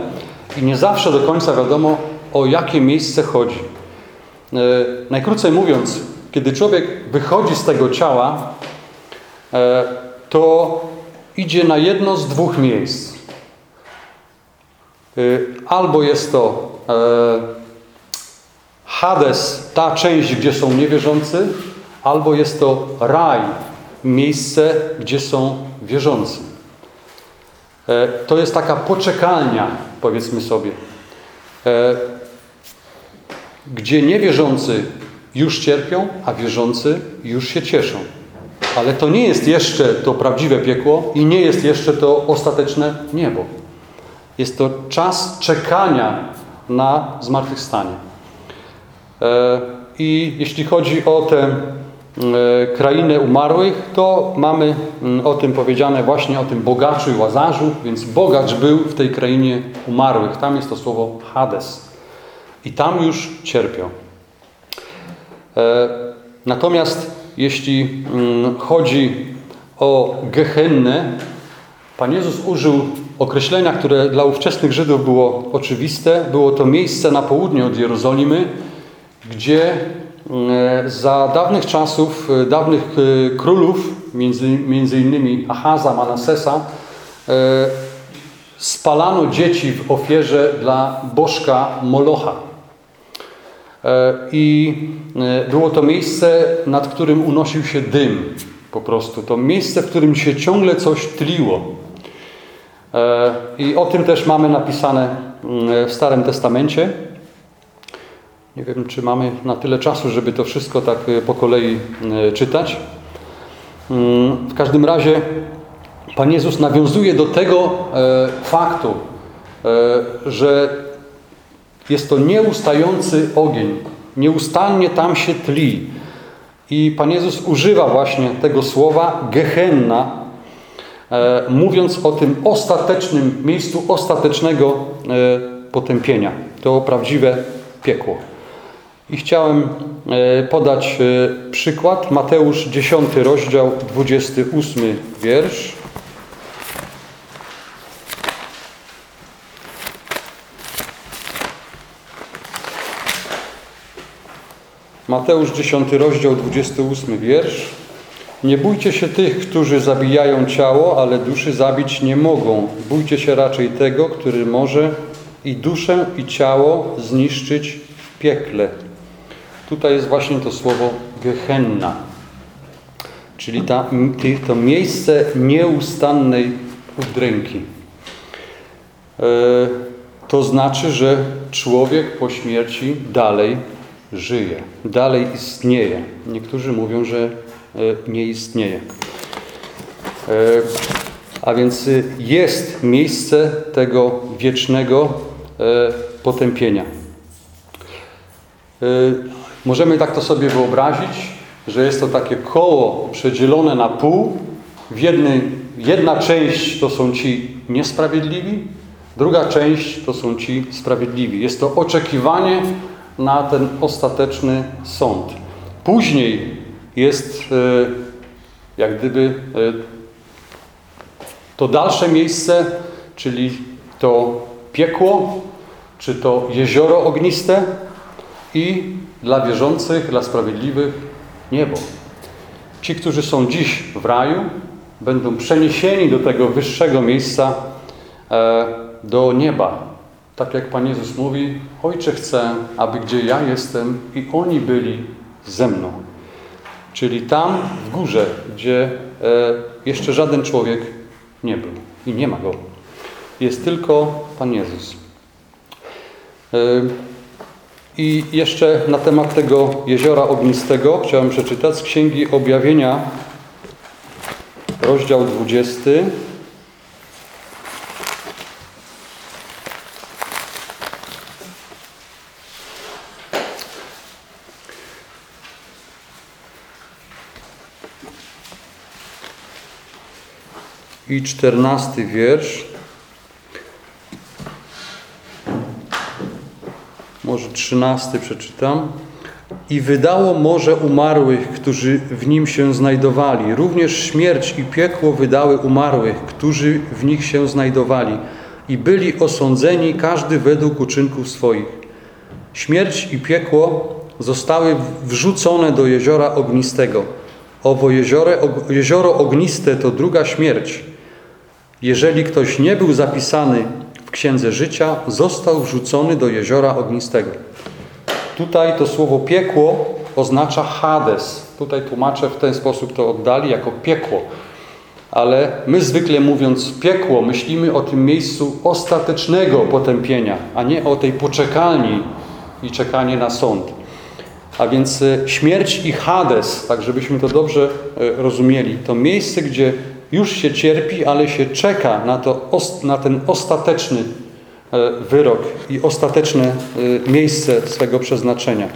i nie zawsze do końca wiadomo, o jakie miejsce chodzi. Najkrócej mówiąc, kiedy człowiek wychodzi z tego ciała, e, to idzie na jedno z dwóch miejsc. E, albo jest to e, Hades, ta część, gdzie są niewierzący, albo jest to raj, miejsce, gdzie są wierzący. To jest taka poczekalnia, powiedzmy sobie, gdzie niewierzący już cierpią, a wierzący już się cieszą. Ale to nie jest jeszcze to prawdziwe piekło i nie jest jeszcze to ostateczne niebo. Jest to czas czekania na zmartwychwstanie. E, I jeśli chodzi o tę e, krainę umarłych, to mamy mm, o tym powiedziane właśnie o tym bogaczu i łazarzu, więc bogacz był w tej krainie umarłych. Tam jest to słowo Hades. I tam już cierpią. E, natomiast jeśli mm, chodzi o Gehennę, Pan Jezus użył określenia, które dla ówczesnych Żydów było oczywiste. Było to miejsce na południe od Jerozolimy, gdzie mm, za dawnych czasów, e, dawnych e, królów, między, między innymi Ahaza, Manasesa, spalano dzieci w ofierze dla bożka Molocha. E, I e, było to miejsce, nad którym unosił się dym po prostu. To miejsce, w którym się ciągle coś tliło. E, I o tym też mamy napisane mm, w Starym Testamencie. Nie wiem, czy mamy na tyle czasu, żeby to wszystko tak po kolei czytać. Mm, w każdym razie Pan Jezus nawiązuje do tego faktu, że jest to nieustający ogień. Nieustannie tam się tli. I Pan Jezus używa właśnie tego słowa Gehenna, e, mówiąc o tym ostatecznym miejscu ostatecznego e, potępienia. To prawdziwe piekło. I chciałem e, podać przykład. Mateusz 10 rozdział 28 wiersz. Mateusz 10 rozdział 28 wiersz. Nie bójcie się tych, którzy zabijają ciało, ale duszy zabić nie mogą. Bójcie się raczej tego, który może i duszę, i ciało zniszczyć w piekle. Tutaj jest właśnie to słowo Gehenna, czyli ta, to miejsce nieustannej udręki. E, to znaczy, że człowiek po śmierci dalej żyje, dalej istnieje. Niektórzy mówią, że e, nie istnieje. E, a więc y, jest miejsce tego wiecznego e, potępienia. Możemy tak to sobie wyobrazić, że jest to takie koło przedzielone na pół. W jednej, jedna część to są ci niesprawiedliwi, druga część to są ci sprawiedliwi. Jest to oczekiwanie na ten ostateczny sąd. Później jest, e, jak gdyby to dalsze miejsce, czyli to piekło, czy to jezioro ogniste i dla wierzących, dla sprawiedliwych niebo. Ci, którzy są dziś w raju, będą przeniesieni do tego wyższego miejsca, e, do nieba. Tak jak Pan Jezus mówi, Ojcze chcę, aby gdzie ja jestem i oni byli ze mną. Czyli tam w górze, gdzie e, jeszcze żaden człowiek nie był i nie ma go. Jest tylko Pan Jezus. E, I jeszcze na temat tego jeziora ognistego chciałem przeczytać z Księgi Objawienia, rozdział 20. i czternasty wiersz. Może trzynasty przeczytam. I wydało morze umarłych, którzy w nim się znajdowali. Również śmierć i piekło wydały umarłych, którzy w nich się znajdowali. I byli osądzeni każdy według uczynków swoich. Śmierć i piekło zostały wrzucone do jeziora ognistego. Owo jezioro, jezioro ogniste to druga śmierć. Jeżeli ktoś nie był zapisany w Księdze Życia, został wrzucony do jeziora ognistego. Tutaj to słowo piekło oznacza Hades. Tutaj tłumacze w ten sposób to oddali jako piekło. Ale my zwykle mówiąc piekło, myślimy o tym miejscu ostatecznego potępienia, a nie o tej poczekalni i czekanie na sąd. A więc e, śmierć i Hades, tak żebyśmy to dobrze e, rozumieli, to miejsce, gdzie już się cierpi, ale się czeka na, to, na ten ostateczny e, wyrok i ostateczne e, miejsce swego przeznaczenia.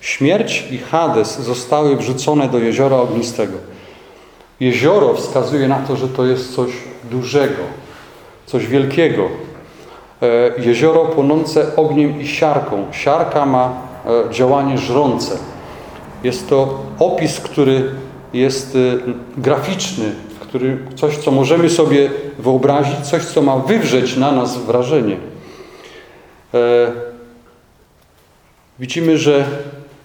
Śmierć i Hades zostały wrzucone do jeziora ognistego. Jezioro wskazuje na to, że to jest coś dużego, coś wielkiego. E, jezioro płonące ogniem i siarką. Siarka ma działanie żrące. Jest to opis, który jest graficzny, który, coś, co możemy sobie wyobrazić, coś, co ma wywrzeć na nas wrażenie. E, widzimy, że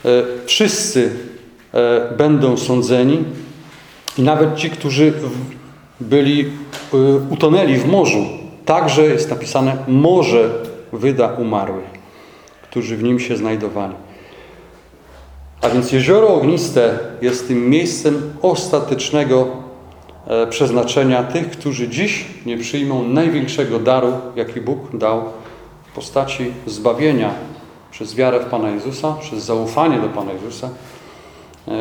e, wszyscy e, będą sądzeni i nawet ci, którzy byli, e, utonęli w morzu, także jest napisane, morze wyda umarłych, którzy w nim się znajdowali. A więc jezioro ogniste jest tym miejscem ostatecznego przeznaczenia tych, którzy dziś nie przyjmą największego daru, jaki Bóg dał w postaci zbawienia przez wiarę w Pana Jezusa, przez zaufanie do Pana Jezusa, e,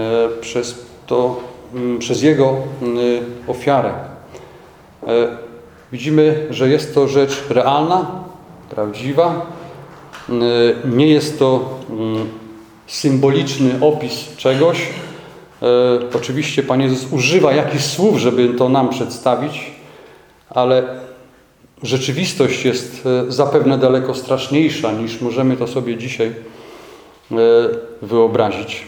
przez, to, mm, przez Jego mm, ofiarę. E, widzimy, że jest to rzecz realna, prawdziwa. Nie jest to mm, symboliczny opis czegoś, E, oczywiście Pan Jezus używa jakichś słów, żeby to nam przedstawić, ale rzeczywistość jest e, zapewne daleko straszniejsza niż możemy to sobie dzisiaj e, wyobrazić.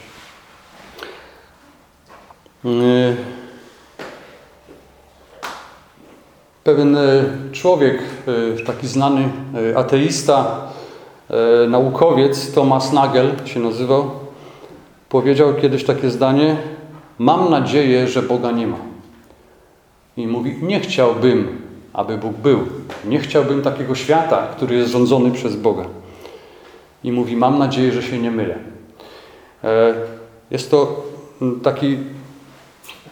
Pewien człowiek, taki znany ateista, naukowiec, Thomas Nagel się nazywał, powiedział kiedyś takie zdanie: Mam nadzieję, że Boga nie ma. I mówi: Nie chciałbym, aby Bóg był. Nie chciałbym takiego świata, który jest rządzony przez Boga. I mówi: Mam nadzieję, że się nie mylę. E, jest to taki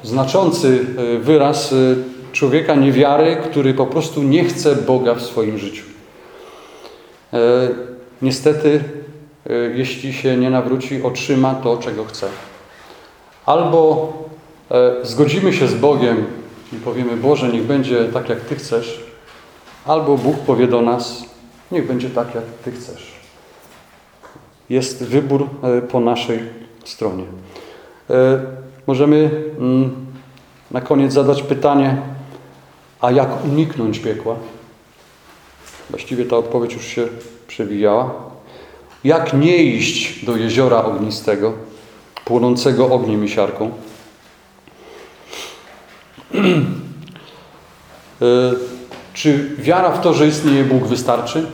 znaczący e, wyraz e, człowieka niewiary, który po prostu nie chce Boga w swoim życiu. Niestety jeśli się nie nawróci, otrzyma to, czego chce. Albo e, zgodzimy się z Bogiem i powiemy, Boże, niech będzie tak, jak Ty chcesz, albo Bóg powie do nas, niech będzie tak, jak Ty chcesz. Jest wybór e, po naszej stronie. E, możemy mm, na koniec zadać pytanie, a jak uniknąć piekła? Właściwie ta odpowiedź już się przewijała. Jak nie iść do jeziora ognistego, płonącego ogniem i siarką? Czy wiara w to, że istnieje Bóg wystarczy?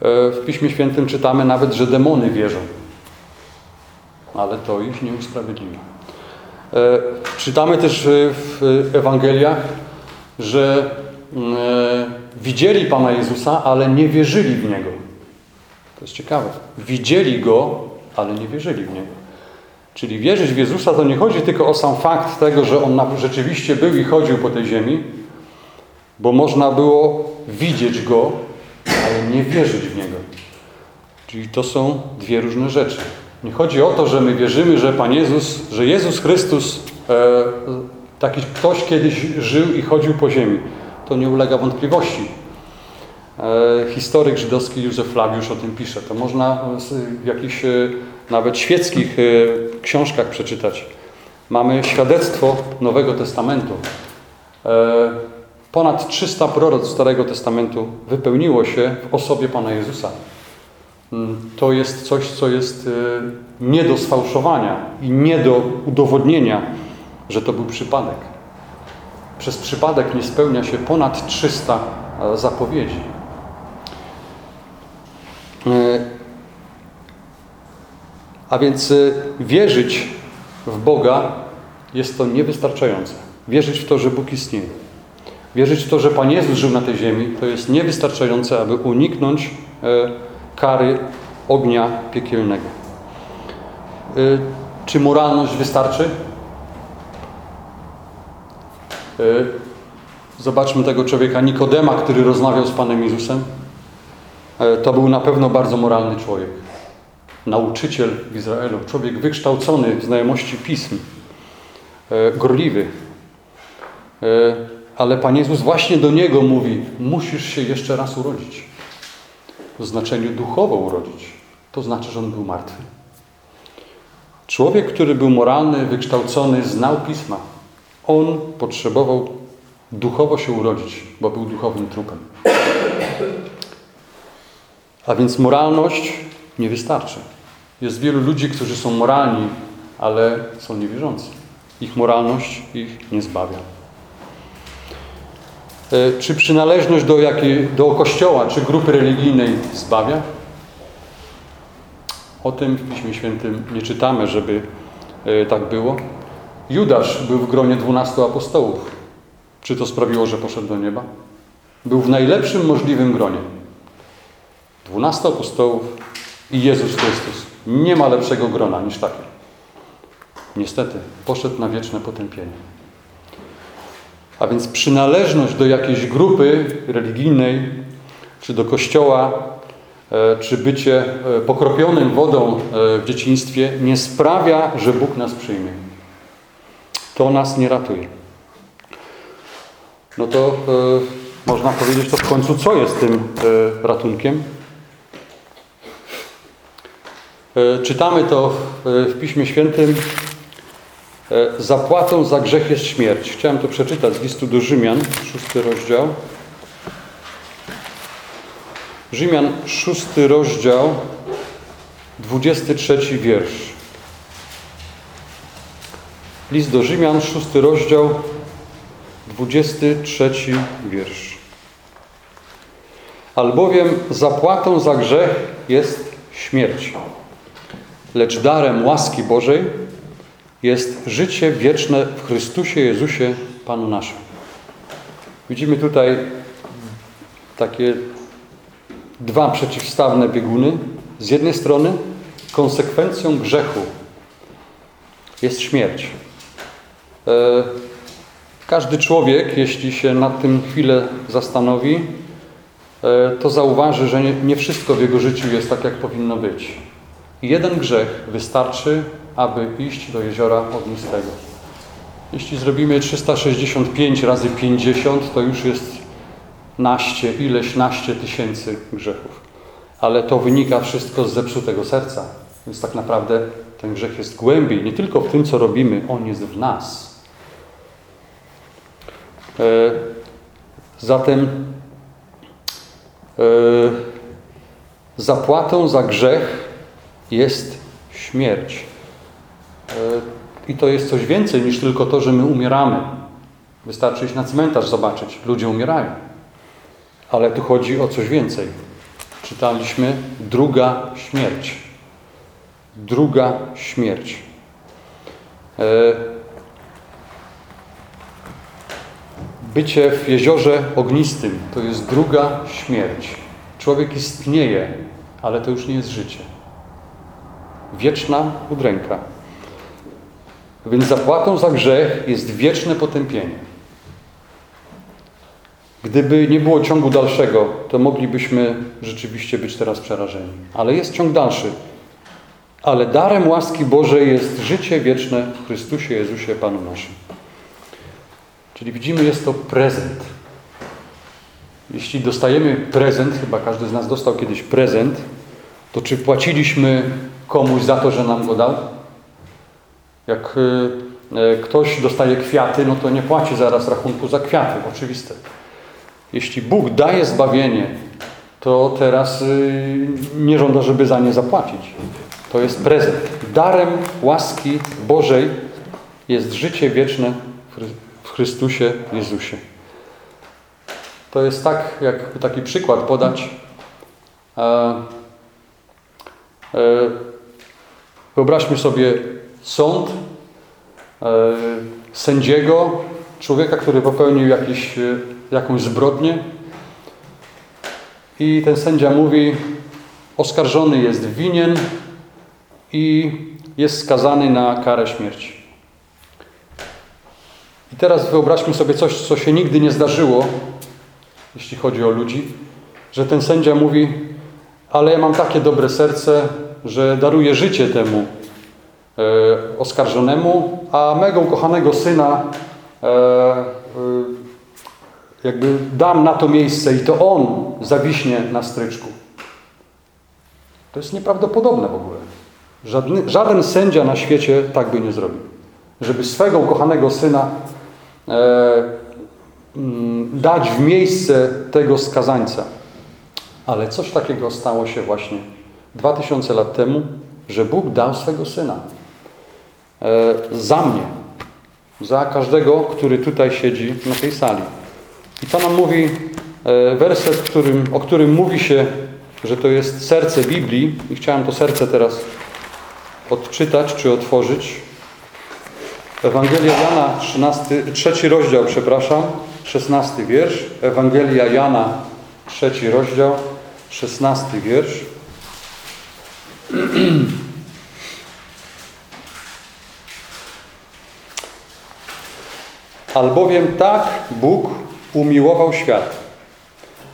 W Piśmie Świętym czytamy nawet, że demony wierzą. Ale to ich nie usprawiedliwia. Czytamy też w Ewangeliach, że widzieli Pana Jezusa, ale nie wierzyli w Niego. To jest ciekawe. Widzieli Go, ale nie wierzyli w Niego. Czyli wierzyć w Jezusa to nie chodzi tylko o sam fakt tego, że On rzeczywiście był i chodził po tej ziemi, bo można było widzieć Go, ale nie wierzyć w Niego. Czyli to są dwie różne rzeczy. Nie chodzi o to, że my wierzymy, że Pan Jezus, że Jezus Chrystus, e, taki ktoś kiedyś żył i chodził po ziemi. To nie ulega wątpliwości. E, historyk żydowski Józef Flawiusz o tym pisze. To można w jakichś e, nawet świeckich e, książkach przeczytać. Mamy świadectwo Nowego Testamentu. Ponad 300 proroc Starego Testamentu wypełniło się w osobie Pana Jezusa. Mm, to jest coś, co jest nie do sfałszowania i nie do udowodnienia, że to był przypadek. Przez przypadek nie spełnia się ponad 300 zapowiedzi. E, a więc e, wierzyć w Boga jest to niewystarczające. Wierzyć w to, że Bóg istnieje. Wierzyć w to, że Pan Jezus żył na tej ziemi, to jest niewystarczające, aby uniknąć e, kary ognia piekielnego. Czy moralność wystarczy? Zobaczmy tego człowieka Nikodema, który rozmawiał z Panem Jezusem. E, to był na pewno bardzo moralny człowiek. Nauczyciel w Izraelu, człowiek wykształcony w znajomości pism, e, gorliwy. Ale Pan Jezus właśnie do niego mówi: Musisz się jeszcze raz urodzić. W znaczeniu duchowo urodzić. To znaczy, że on był martwy. Człowiek, który był moralny, wykształcony, znał pisma, on potrzebował duchowo się urodzić, bo był duchowym trupem. A więc moralność nie wystarczy. Jest wielu ludzi, którzy są moralni, ale są niewierzący. Ich moralność ich nie zbawia. E, czy przynależność do, jakiej, do kościoła, czy grupy religijnej zbawia? O tym w Piśmie Świętym nie czytamy, żeby e, tak było. Judasz był w gronie dwunastu apostołów. Czy to sprawiło, że poszedł do nieba? Był w najlepszym możliwym gronie. Dwunastu apostołów i Jezus Chrystus. Nie ma lepszego grona niż takie. Niestety, poszedł na wieczne potępienie. A więc przynależność do jakiejś grupy religijnej, czy do kościoła, e, czy bycie e, pokropionym wodą e, w dzieciństwie nie sprawia, że Bóg nas przyjmie. To nas nie ratuje. No to można powiedzieć to w końcu, co jest tym ratunkiem? E, czytamy to e, w Piśmie Świętym. E, zapłatą za grzech jest śmierć. Chciałem to przeczytać z listu do Rzymian, szósty rozdział. Rzymian, szósty rozdział, dwudziesty trzeci wiersz. List do Rzymian, szósty rozdział, dwudziesty trzeci wiersz. Albowiem zapłatą za grzech jest śmierć lecz darem łaski Bożej jest życie wieczne w Chrystusie Jezusie, Panu naszym. Widzimy tutaj takie dwa przeciwstawne bieguny. Z jednej strony konsekwencją grzechu jest śmierć. E, każdy człowiek, jeśli się nad tym chwilę zastanowi, e, to zauważy, że nie wszystko w jego życiu jest tak, jak powinno być. Jeden grzech wystarczy, aby iść do jeziora ognistego. Jeśli zrobimy 365 razy 50, to już jest naście, ileś naście tysięcy grzechów. Ale to wynika wszystko z zepsutego serca. Więc tak naprawdę ten grzech jest głębiej, nie tylko w tym, co robimy, on jest w nas. E, zatem e, zapłatą za grzech jest śmierć. E, I to jest coś więcej niż tylko to, że my umieramy. Wystarczy iść na cmentarz zobaczyć. Ludzie umierają. Ale tu chodzi o coś więcej. Czytaliśmy druga śmierć. Druga śmierć. E, bycie w jeziorze ognistym to jest druga śmierć. Człowiek istnieje, ale to już nie jest życie. Wieczna udręka. Więc zapłatą za grzech jest wieczne potępienie. Gdyby nie było ciągu dalszego, to moglibyśmy rzeczywiście być teraz przerażeni. Ale jest ciąg dalszy. Ale darem łaski Bożej jest życie wieczne w Chrystusie Jezusie Panu naszym. Czyli widzimy, jest to prezent. Jeśli dostajemy prezent, chyba każdy z nas dostał kiedyś prezent, to czy płaciliśmy komuś za to, że nam go dał? Jak y, y, ktoś dostaje kwiaty, no to nie płaci zaraz rachunku za kwiaty, oczywiste. Jeśli Bóg daje zbawienie, to teraz y, nie żąda, żeby za nie zapłacić. To jest prezent. Darem łaski Bożej jest życie wieczne Chrystusie Jezusie. To jest tak, jak taki przykład podać. E, e, wyobraźmy sobie sąd e, sędziego, człowieka, który popełnił jakiś, jakąś zbrodnię i ten sędzia mówi oskarżony jest winien i jest skazany na karę śmierci. I teraz wyobraźmy sobie coś, co się nigdy nie zdarzyło, jeśli chodzi o ludzi, że ten sędzia mówi, ale ja mam takie dobre serce, że daruję życie temu e, oskarżonemu, a mego ukochanego syna e, e, jakby dam na to miejsce i to on zawiśnie na stryczku. To jest nieprawdopodobne w ogóle. Żadny, żaden sędzia na świecie tak by nie zrobił. Żeby swego ukochanego syna dać w miejsce tego skazańca. Ale coś takiego stało się właśnie dwa tysiące lat temu, że Bóg dał swego syna. E, za mnie. Za każdego, który tutaj siedzi na tej sali. I to nam mówi e, werset, którym, o którym mówi się, że to jest serce Biblii. I chciałem to serce teraz odczytać czy otworzyć. Ewangelia Jana, 13, trzeci rozdział, przepraszam, 16 wiersz. Ewangelia Jana, trzeci rozdział, 16 wiersz. Albowiem tak Bóg umiłował świat,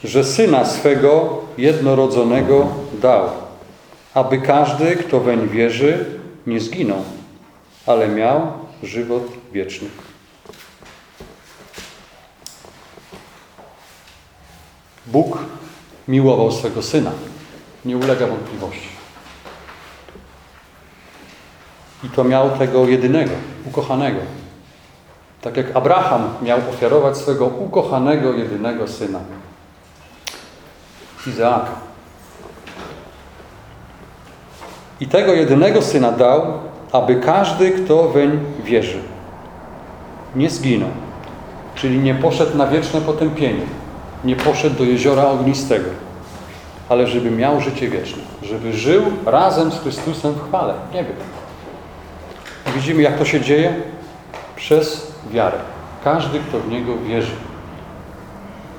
że Syna swego jednorodzonego dał, aby każdy, kto weń wierzy, nie zginął, ale miał żywot wieczny. Bóg miłował swego Syna. Nie ulega wątpliwości. I to miał tego jedynego, ukochanego. Tak jak Abraham miał ofiarować swego ukochanego, jedynego syna. Izaaka. I tego jedynego syna dał, aby każdy, kto weń wierzy, nie zginął. Czyli nie poszedł na wieczne potępienie. Nie poszedł do jeziora ognistego. Ale żeby miał życie wieczne. Żeby żył razem z Chrystusem w chwale. Nie wiem. Widzimy, jak to się dzieje? Przez wiarę. Każdy, kto w Niego wierzy.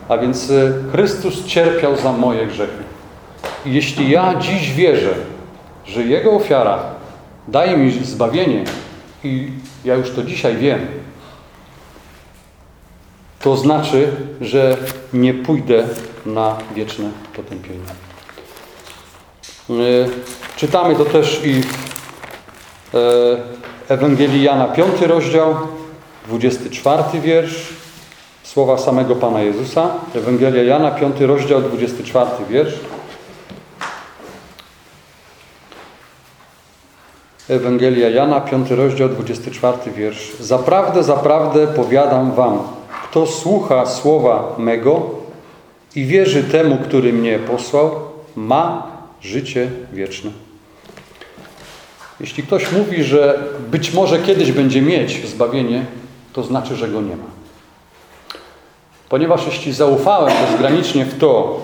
A więc y, Chrystus cierpiał za moje grzechy. I jeśli ja dziś wierzę, że Jego ofiara daje mi zbawienie i ja już to dzisiaj wiem, to znaczy, że nie pójdę na wieczne potępienie. Y, czytamy to też i w e, Ewangelii Jana 5 rozdział, 24 wiersz, słowa samego Pana Jezusa. Ewangelia Jana 5 rozdział, 24 wiersz. Ewangelia Jana, 5 rozdział, 24 wiersz. Zaprawdę, zaprawdę powiadam wam, kto słucha słowa mego i wierzy temu, który mnie posłał, ma życie wieczne. Jeśli ktoś mówi, że być może kiedyś będzie mieć zbawienie, to znaczy, że go nie ma. Ponieważ jeśli zaufałem bezgranicznie w to,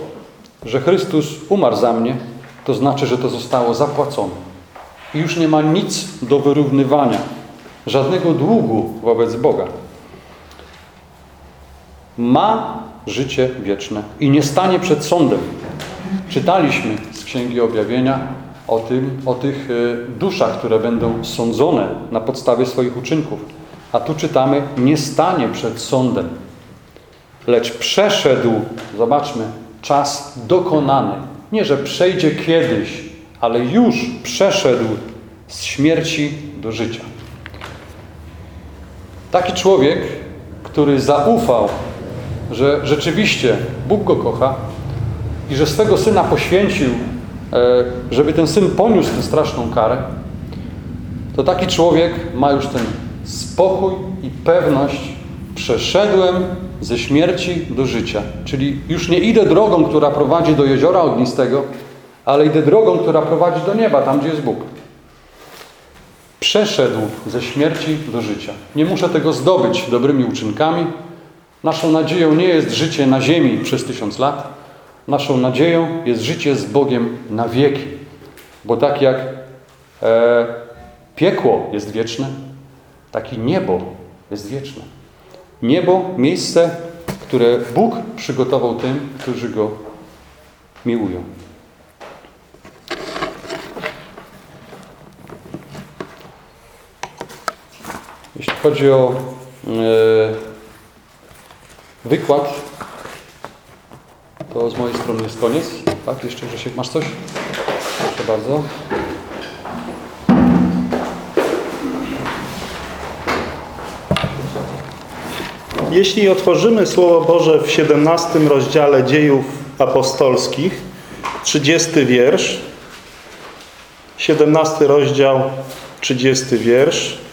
że Chrystus umarł za mnie, to znaczy, że to zostało zapłacone. Już nie ma nic do wyrównywania, żadnego długu wobec Boga. Ma życie wieczne i nie stanie przed sądem. Czytaliśmy z Księgi Objawienia o, tym, o tych e, duszach, które będą sądzone na podstawie swoich uczynków. A tu czytamy, nie stanie przed sądem, lecz przeszedł, zobaczmy, czas dokonany. Nie, że przejdzie kiedyś, ale już przeszedł z śmierci do życia. Taki człowiek, który zaufał, że rzeczywiście Bóg go kocha i że swego syna poświęcił, e, żeby ten syn poniósł tę straszną karę, to taki człowiek ma już ten spokój i pewność, przeszedłem ze śmierci do życia. Czyli już nie idę drogą, która prowadzi do jeziora ognistego, ale idę drogą, która prowadzi do nieba, tam gdzie jest Bóg. Przeszedł ze śmierci do życia. Nie muszę tego zdobyć dobrymi uczynkami. Naszą nadzieją nie jest życie na ziemi przez tysiąc lat. Naszą nadzieją jest życie z Bogiem na wieki. Bo tak jak e, piekło jest wieczne, tak i niebo jest wieczne. Niebo, miejsce, które Bóg przygotował tym, którzy Go miłują. Jeśli chodzi o e, wykład, to z mojej strony jest koniec. Tak, jeszcze Grzesiek, masz coś? Proszę bardzo. Jeśli otworzymy Słowo Boże w 17 rozdziale dziejów apostolskich, 30 wiersz, 17 rozdział, 30 wiersz,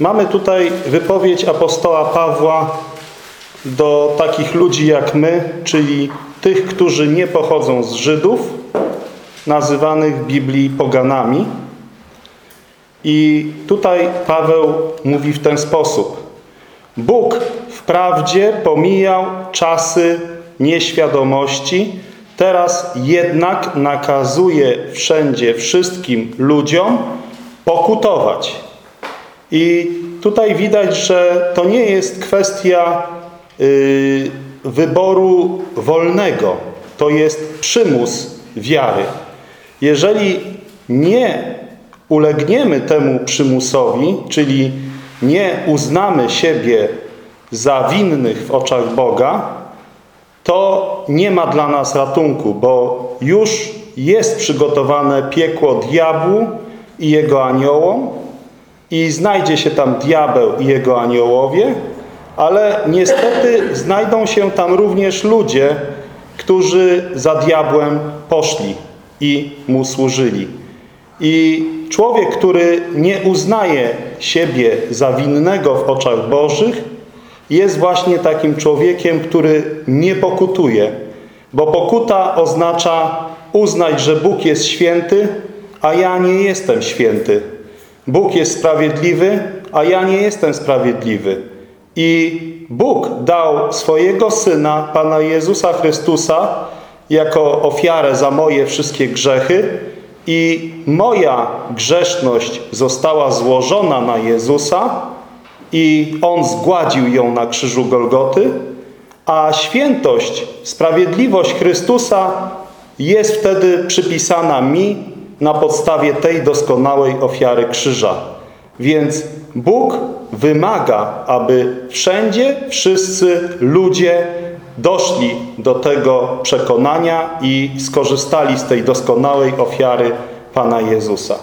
mamy tutaj wypowiedź apostoła Pawła do takich ludzi jak my, czyli tych, którzy nie pochodzą z Żydów, nazywanych w Biblii poganami. I tutaj Paweł mówi w ten sposób. Bóg wprawdzie pomijał czasy nieświadomości, teraz jednak nakazuje wszędzie wszystkim ludziom pokutować. I tutaj widać, że to nie jest kwestia yy, wyboru wolnego, to jest przymus wiary. Jeżeli nie ulegniemy temu przymusowi, czyli nie uznamy siebie za winnych w oczach Boga, to nie ma dla nas ratunku, bo już jest przygotowane piekło diabłu i jego aniołom i znajdzie się tam diabeł i jego aniołowie, ale niestety znajdą się tam również ludzie, którzy za diabłem poszli i mu służyli. I człowiek, który nie uznaje siebie za winnego w oczach Bożych, jest właśnie takim człowiekiem, który nie pokutuje. Bo pokuta oznacza uznać, że Bóg jest święty, a ja nie jestem święty. Bóg jest sprawiedliwy, a ja nie jestem sprawiedliwy. I Bóg dał swojego Syna, Pana Jezusa Chrystusa, jako ofiarę za moje wszystkie grzechy, i moja grzeszność została złożona na Jezusa i On zgładził ją na krzyżu Golgoty, a świętość, sprawiedliwość Chrystusa jest wtedy przypisana mi na podstawie tej doskonałej ofiary krzyża. Więc Bóg wymaga, aby wszędzie wszyscy ludzie doszli do tego przekonania i skorzystali z tej doskonałej ofiary Pana Jezusa.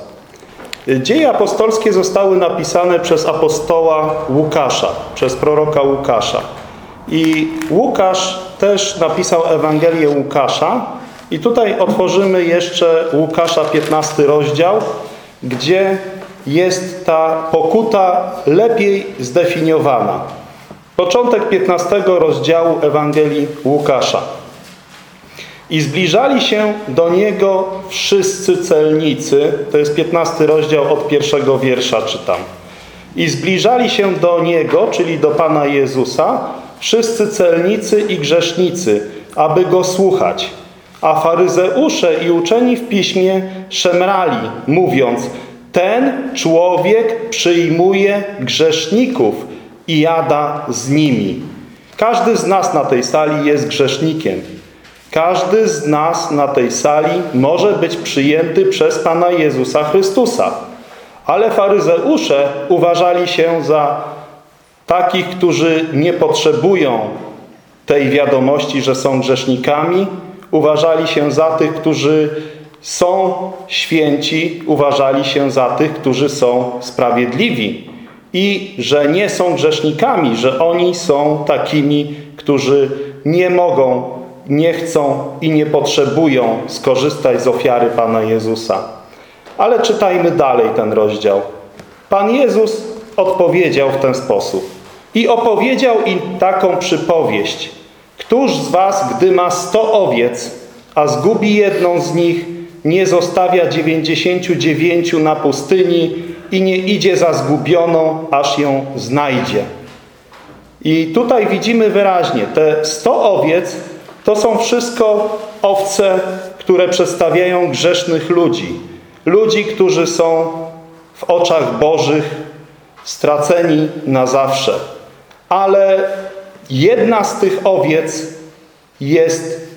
Dzieje apostolskie zostały napisane przez apostoła Łukasza, przez proroka Łukasza. I Łukasz też napisał Ewangelię Łukasza. I tutaj otworzymy jeszcze Łukasza 15 rozdział, gdzie jest ta pokuta lepiej zdefiniowana. Początek 15 rozdziału Ewangelii Łukasza. I zbliżali się do Niego wszyscy celnicy, to jest 15 rozdział od pierwszego wiersza czytam. I zbliżali się do Niego, czyli do Pana Jezusa, wszyscy celnicy i grzesznicy, aby Go słuchać. A faryzeusze i uczeni w piśmie szemrali, mówiąc, ten człowiek przyjmuje grzeszników i jada z nimi. Każdy z nas na tej sali jest grzesznikiem. Każdy z nas na tej sali może być przyjęty przez Pana Jezusa Chrystusa. Ale faryzeusze uważali się za takich, którzy nie potrzebują tej wiadomości, że są grzesznikami. Uważali się za tych, którzy są święci, uważali się za tych, którzy są sprawiedliwi. I że nie są grzesznikami, że oni są takimi, którzy nie mogą, nie chcą i nie potrzebują skorzystać z ofiary Pana Jezusa. Ale czytajmy dalej ten rozdział. Pan Jezus odpowiedział w ten sposób. I opowiedział im taką przypowieść. Któż z was, gdy ma sto owiec, a zgubi jedną z nich, nie zostawia dziewięćdziesięciu dziewięciu na pustyni i nie idzie za zgubioną, aż ją znajdzie. I tutaj widzimy wyraźnie, te sto owiec to są wszystko owce, które przedstawiają grzesznych ludzi. Ludzi, którzy są w oczach Bożych straceni na zawsze. Ale jedna z tych owiec jest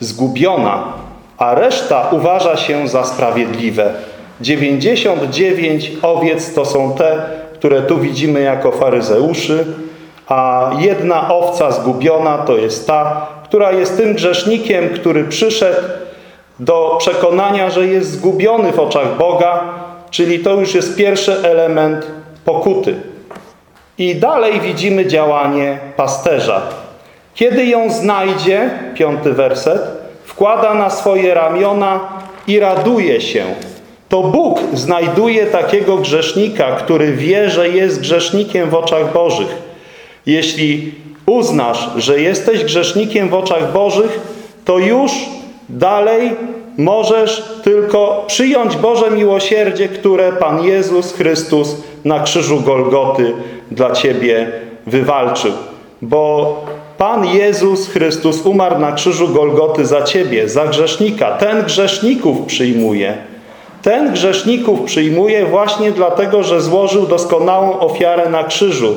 zgubiona, a reszta uważa się za sprawiedliwe. 99 owiec to są te, które tu widzimy jako faryzeuszy, a jedna owca zgubiona to jest ta, która jest tym grzesznikiem, który przyszedł do przekonania, że jest zgubiony w oczach Boga, czyli to już jest pierwszy element pokuty. I dalej widzimy działanie pasterza. Kiedy ją znajdzie, piąty werset, wkłada na swoje ramiona i raduje się. To Bóg znajduje takiego grzesznika, który wie, że jest grzesznikiem w oczach Bożych. Jeśli uznasz, że jesteś grzesznikiem w oczach Bożych, to już dalej możesz tylko przyjąć Boże miłosierdzie, które Pan Jezus Chrystus na krzyżu Golgoty dla Ciebie wywalczył. Bo Pan Jezus Chrystus umarł na krzyżu Golgoty za Ciebie, za grzesznika. Ten grzeszników przyjmuje. Ten grzeszników przyjmuje właśnie dlatego, że złożył doskonałą ofiarę na krzyżu.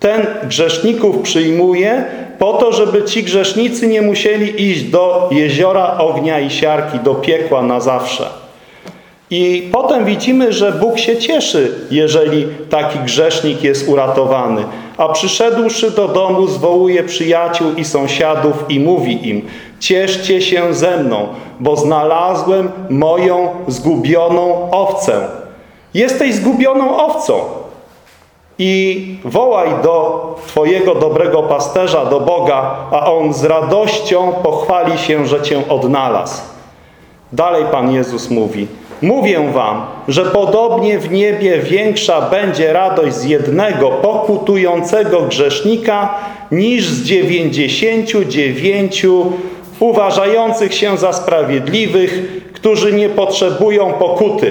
Ten grzeszników przyjmuje po to, żeby ci grzesznicy nie musieli iść do jeziora ognia i siarki, do piekła na zawsze. I potem widzimy, że Bóg się cieszy, jeżeli taki grzesznik jest uratowany. A przyszedłszy do domu, zwołuje przyjaciół i sąsiadów i mówi im Cieszcie się ze mną, bo znalazłem moją zgubioną owcę. Jesteś zgubioną owcą. I wołaj do Twojego dobrego pasterza, do Boga, a On z radością pochwali się, że Cię odnalazł. Dalej Pan Jezus mówi, mówię Wam, że podobnie w niebie większa będzie radość z jednego pokutującego grzesznika, niż z dziewięćdziesięciu dziewięciu uważających się za sprawiedliwych, którzy nie potrzebują pokuty.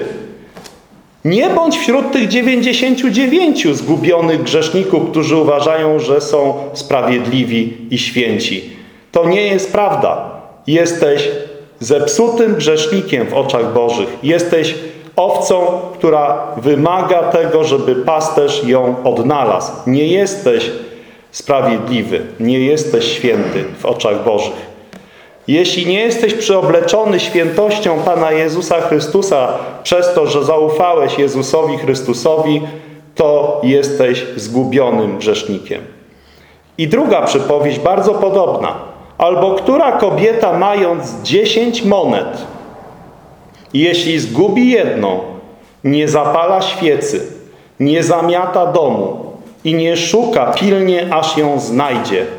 Nie bądź wśród tych 99 zgubionych grzeszników, którzy uważają, że są sprawiedliwi i święci. To nie jest prawda. Jesteś zepsutym grzesznikiem w oczach Bożych. Jesteś owcą, która wymaga tego, żeby pasterz ją odnalazł. Nie jesteś sprawiedliwy, nie jesteś święty w oczach Bożych. Jeśli nie jesteś przyobleczony świętością Pana Jezusa Chrystusa przez to, że zaufałeś Jezusowi Chrystusowi, to jesteś zgubionym grzesznikiem. I druga przypowieść, bardzo podobna. Albo która kobieta mając dziesięć monet, jeśli zgubi jedną, nie zapala świecy, nie zamiata domu i nie szuka pilnie, aż ją znajdzie –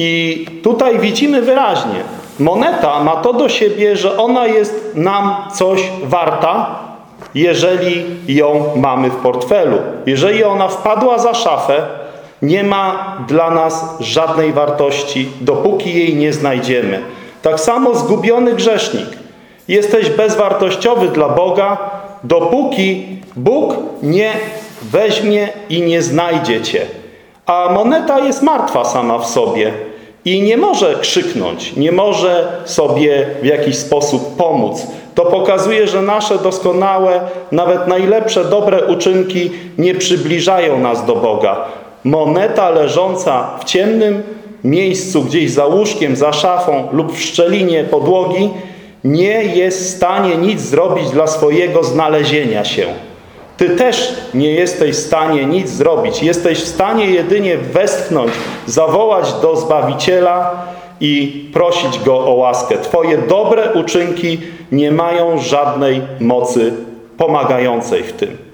i tutaj widzimy wyraźnie, moneta ma to do siebie, że ona jest nam coś warta, jeżeli ją mamy w portfelu. Jeżeli ona wpadła za szafę, nie ma dla nas żadnej wartości, dopóki jej nie znajdziemy. Tak samo zgubiony grzesznik. Jesteś bezwartościowy dla Boga, dopóki Bóg nie weźmie i nie znajdzie cię. A moneta jest martwa sama w sobie i nie może krzyknąć, nie może sobie w jakiś sposób pomóc. To pokazuje, że nasze doskonałe, nawet najlepsze dobre uczynki nie przybliżają nas do Boga. Moneta leżąca w ciemnym miejscu, gdzieś za łóżkiem, za szafą lub w szczelinie podłogi, nie jest w stanie nic zrobić dla swojego znalezienia się. Ty też nie jesteś w stanie nic zrobić. Jesteś w stanie jedynie westchnąć, zawołać do Zbawiciela i prosić Go o łaskę. Twoje dobre uczynki nie mają żadnej mocy pomagającej w tym.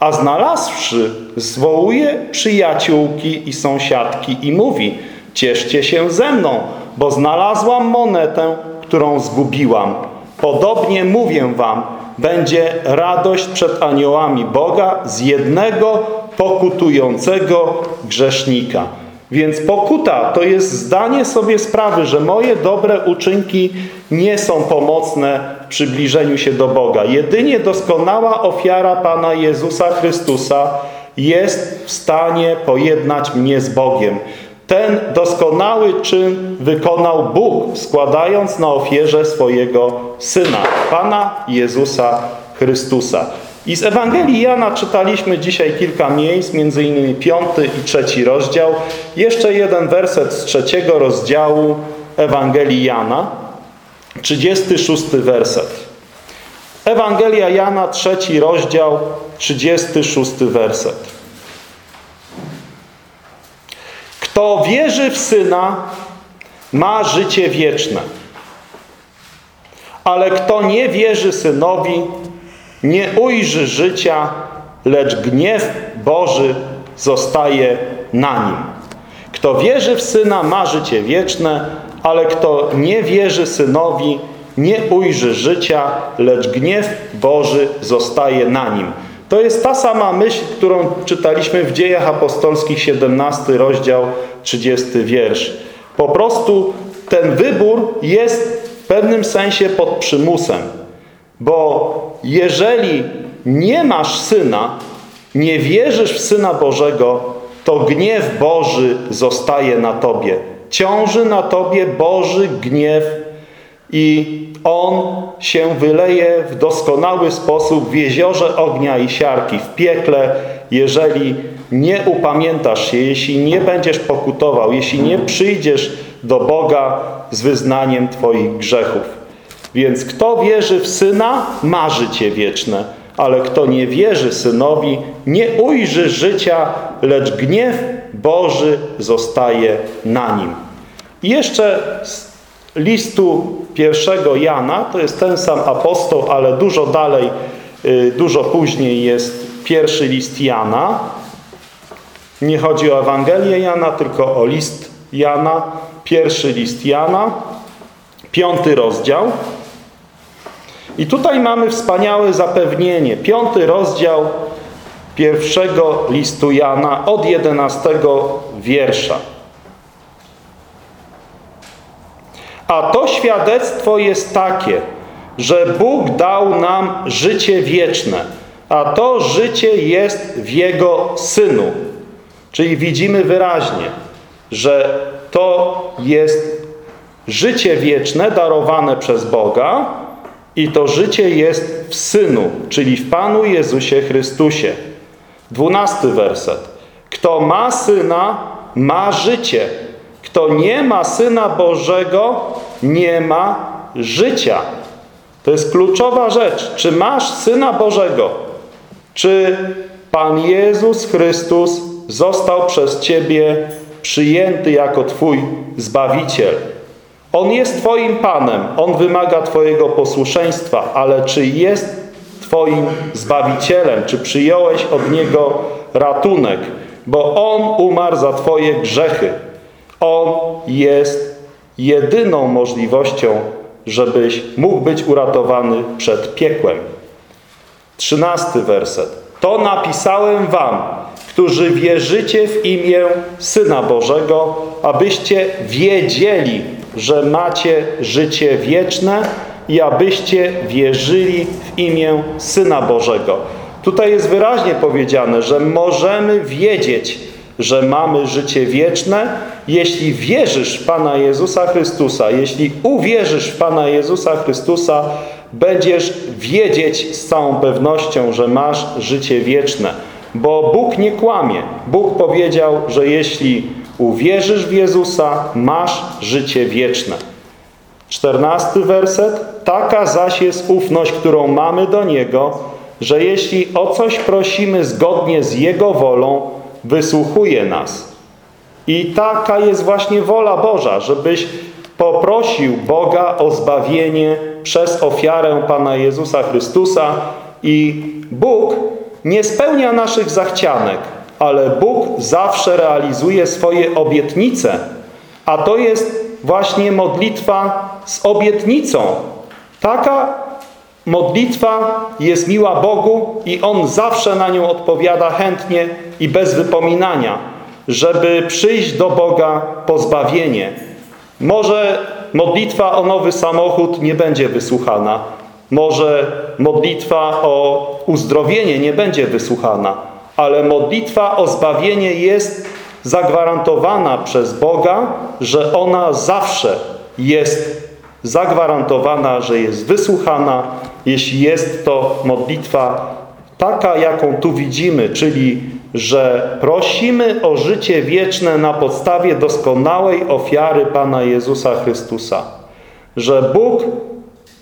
A znalazłszy, zwołuje przyjaciółki i sąsiadki i mówi Cieszcie się ze mną, bo znalazłam monetę, którą zgubiłam. Podobnie mówię wam, będzie radość przed aniołami Boga z jednego pokutującego grzesznika. Więc pokuta to jest zdanie sobie sprawy, że moje dobre uczynki nie są pomocne w przybliżeniu się do Boga. Jedynie doskonała ofiara Pana Jezusa Chrystusa jest w stanie pojednać mnie z Bogiem. Ten doskonały czyn wykonał Bóg, składając na ofierze swojego Syna, Pana Jezusa Chrystusa. I z Ewangelii Jana czytaliśmy dzisiaj kilka miejsc, między innymi piąty i trzeci rozdział. Jeszcze jeden werset z trzeciego rozdziału Ewangelii Jana, 36 werset. Ewangelia Jana, trzeci rozdział, 36 werset. Kto wierzy w Syna, ma życie wieczne. Ale kto nie wierzy Synowi, nie ujrzy życia, lecz gniew Boży zostaje na nim. Kto wierzy w Syna, ma życie wieczne, ale kto nie wierzy Synowi, nie ujrzy życia, lecz gniew Boży zostaje na nim. To jest ta sama myśl, którą czytaliśmy w Dziejach Apostolskich, 17 rozdział, 30 wiersz. Po prostu ten wybór jest w pewnym sensie pod przymusem. Bo jeżeli nie masz Syna, nie wierzysz w Syna Bożego, to gniew Boży zostaje na Tobie. Ciąży na Tobie Boży gniew i On się wyleje w doskonały sposób w jeziorze ognia i siarki, w piekle, jeżeli nie upamiętasz się, jeśli nie będziesz pokutował, jeśli nie przyjdziesz do Boga z wyznaniem Twoich grzechów. Więc kto wierzy w Syna, ma życie wieczne, ale kto nie wierzy Synowi, nie ujrzy życia, lecz gniew Boży zostaje na nim. I jeszcze z listu pierwszego Jana, to jest ten sam apostoł, ale dużo dalej, y, dużo później jest pierwszy list Jana. Nie chodzi o Ewangelię Jana, tylko o list Jana, pierwszy list Jana, piąty rozdział. I tutaj mamy wspaniałe zapewnienie. Piąty rozdział pierwszego listu Jana od jedenastego wiersza. A to świadectwo jest takie, że Bóg dał nam życie wieczne, a to życie jest w Jego Synu. Czyli widzimy wyraźnie, że to jest życie wieczne darowane przez Boga i to życie jest w Synu, czyli w Panu Jezusie Chrystusie. Dwunasty werset. Kto ma Syna, ma życie. Kto nie ma Syna Bożego, nie ma życia. To jest kluczowa rzecz. Czy masz Syna Bożego? Czy Pan Jezus Chrystus został przez Ciebie przyjęty jako Twój Zbawiciel? On jest Twoim Panem. On wymaga Twojego posłuszeństwa, ale czy jest Twoim Zbawicielem? Czy przyjąłeś od Niego ratunek? Bo On umarł za Twoje grzechy. On jest jedyną możliwością, żebyś mógł być uratowany przed piekłem. Trzynasty werset. To napisałem wam, którzy wierzycie w imię Syna Bożego, abyście wiedzieli, że macie życie wieczne i abyście wierzyli w imię Syna Bożego. Tutaj jest wyraźnie powiedziane, że możemy wiedzieć, że mamy życie wieczne, jeśli wierzysz w Pana Jezusa Chrystusa, jeśli uwierzysz w Pana Jezusa Chrystusa, będziesz wiedzieć z całą pewnością, że masz życie wieczne. Bo Bóg nie kłamie. Bóg powiedział, że jeśli uwierzysz w Jezusa, masz życie wieczne. Czternasty werset. Taka zaś jest ufność, którą mamy do Niego, że jeśli o coś prosimy zgodnie z Jego wolą, wysłuchuje nas. I taka jest właśnie wola Boża, żebyś poprosił Boga o zbawienie przez ofiarę Pana Jezusa Chrystusa i Bóg nie spełnia naszych zachcianek, ale Bóg zawsze realizuje swoje obietnice, a to jest właśnie modlitwa z obietnicą. Taka modlitwa jest miła Bogu i On zawsze na nią odpowiada chętnie i bez wypominania, żeby przyjść do Boga po zbawienie. Może modlitwa o nowy samochód nie będzie wysłuchana, może modlitwa o uzdrowienie nie będzie wysłuchana, ale modlitwa o zbawienie jest zagwarantowana przez Boga, że ona zawsze jest zagwarantowana, że jest wysłuchana, jeśli jest to modlitwa taka, jaką tu widzimy, czyli że prosimy o życie wieczne na podstawie doskonałej ofiary Pana Jezusa Chrystusa. Że Bóg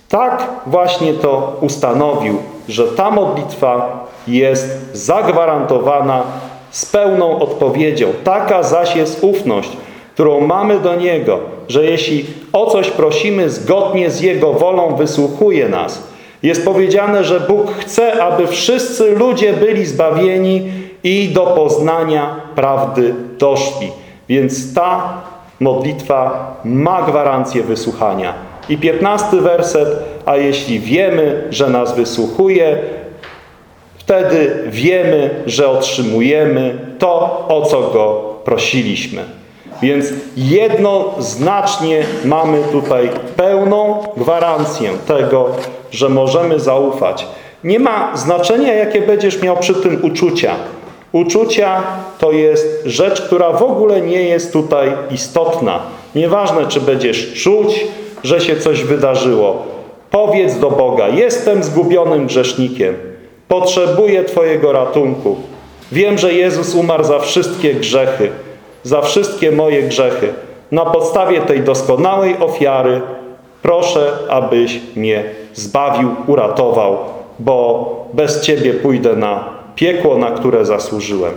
tak właśnie to ustanowił, że ta modlitwa jest zagwarantowana z pełną odpowiedzią. Taka zaś jest ufność, którą mamy do Niego, że jeśli o coś prosimy zgodnie z Jego wolą, wysłuchuje nas. Jest powiedziane, że Bóg chce, aby wszyscy ludzie byli zbawieni i do poznania prawdy doszli. Więc ta modlitwa ma gwarancję wysłuchania. I piętnasty werset, a jeśli wiemy, że nas wysłuchuje, wtedy wiemy, że otrzymujemy to, o co Go prosiliśmy. Więc jednoznacznie mamy tutaj pełną gwarancję tego, że możemy zaufać. Nie ma znaczenia, jakie będziesz miał przy tym uczucia. Uczucia to jest rzecz, która w ogóle nie jest tutaj istotna. Nieważne, czy będziesz czuć, że się coś wydarzyło. Powiedz do Boga, jestem zgubionym grzesznikiem. Potrzebuję Twojego ratunku. Wiem, że Jezus umarł za wszystkie grzechy, za wszystkie moje grzechy. Na podstawie tej doskonałej ofiary proszę, abyś mnie zbawił, uratował, bo bez Ciebie pójdę na piekło, na które zasłużyłem.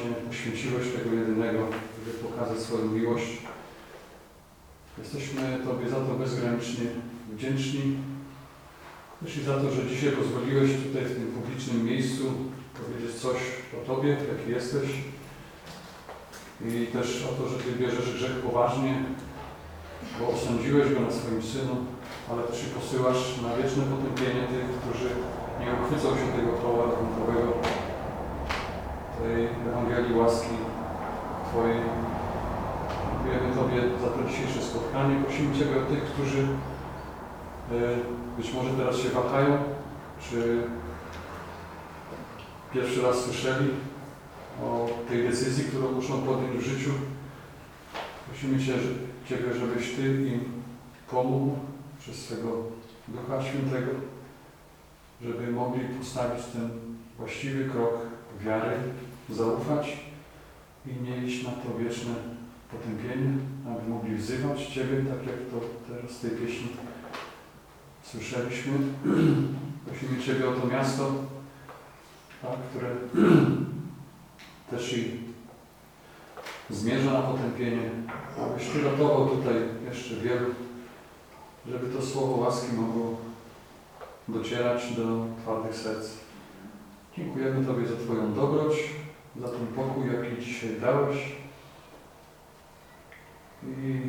Właśnie poświęciłeś tego jedynego, żeby pokazać swoją miłość. Jesteśmy Tobie za to bezgranicznie wdzięczni. Też i za to, że dzisiaj pozwoliłeś tutaj w tym publicznym miejscu powiedzieć coś o Tobie, jaki jesteś. I też o to, że Ty bierzesz grzech poważnie, bo osądziłeś go na swoim Synu, ale też i posyłasz na wieczne potępienie tych, którzy nie uchwycą się tego koła ratunkowego, tej Ewangelii łaski Twojej. Dziękujemy Tobie za to dzisiejsze spotkanie. Prosimy Ciebie o tych, którzy e, być może teraz się wahają, czy pierwszy raz słyszeli o tej decyzji, którą muszą podjąć w życiu. Prosimy Cię, Ciebie, żebyś Ty im pomógł przez swego Ducha Świętego, żeby mogli postawić ten właściwy krok wiary, zaufać i nie iść na to wieczne potępienie, aby mogli wzywać Ciebie, tak jak to teraz w tej pieśni słyszeliśmy. Prosimy Ciebie o to miasto, tak, które też i zmierza na potępienie, abyś Ty ratował tutaj jeszcze wielu, żeby to słowo łaski mogło docierać do twardych serc. Dziękujemy Tobie za Twoją dobroć, za ten pokój, jaki dzisiaj dałeś. I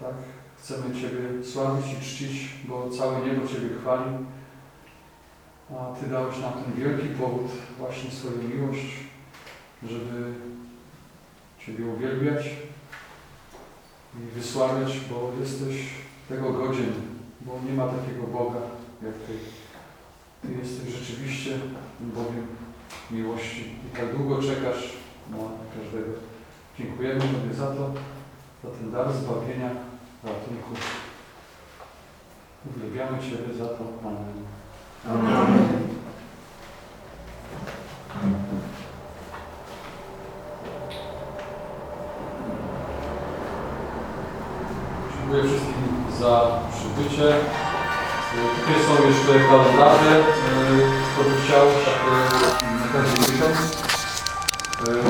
tak chcemy Ciebie sławić i czcić, bo całe niebo Ciebie chwali. A Ty dałeś nam ten wielki powód, właśnie swoją miłość, żeby Ciebie uwielbiać i wysławiać, bo jesteś tego godzien, bo nie ma takiego Boga jak Ty. Ty jesteś rzeczywiście Bogiem miłości i tak długo czekasz na każdego. Dziękujemy Tobie za to, za ten dar zbawienia, ratunku. Uwielbiamy Ciebie za to. Amen. Dziękuję wszystkim za przybycie. Tutaj są jeszcze kalendarze, kto by chciał, takie na każdy miesiąc. E,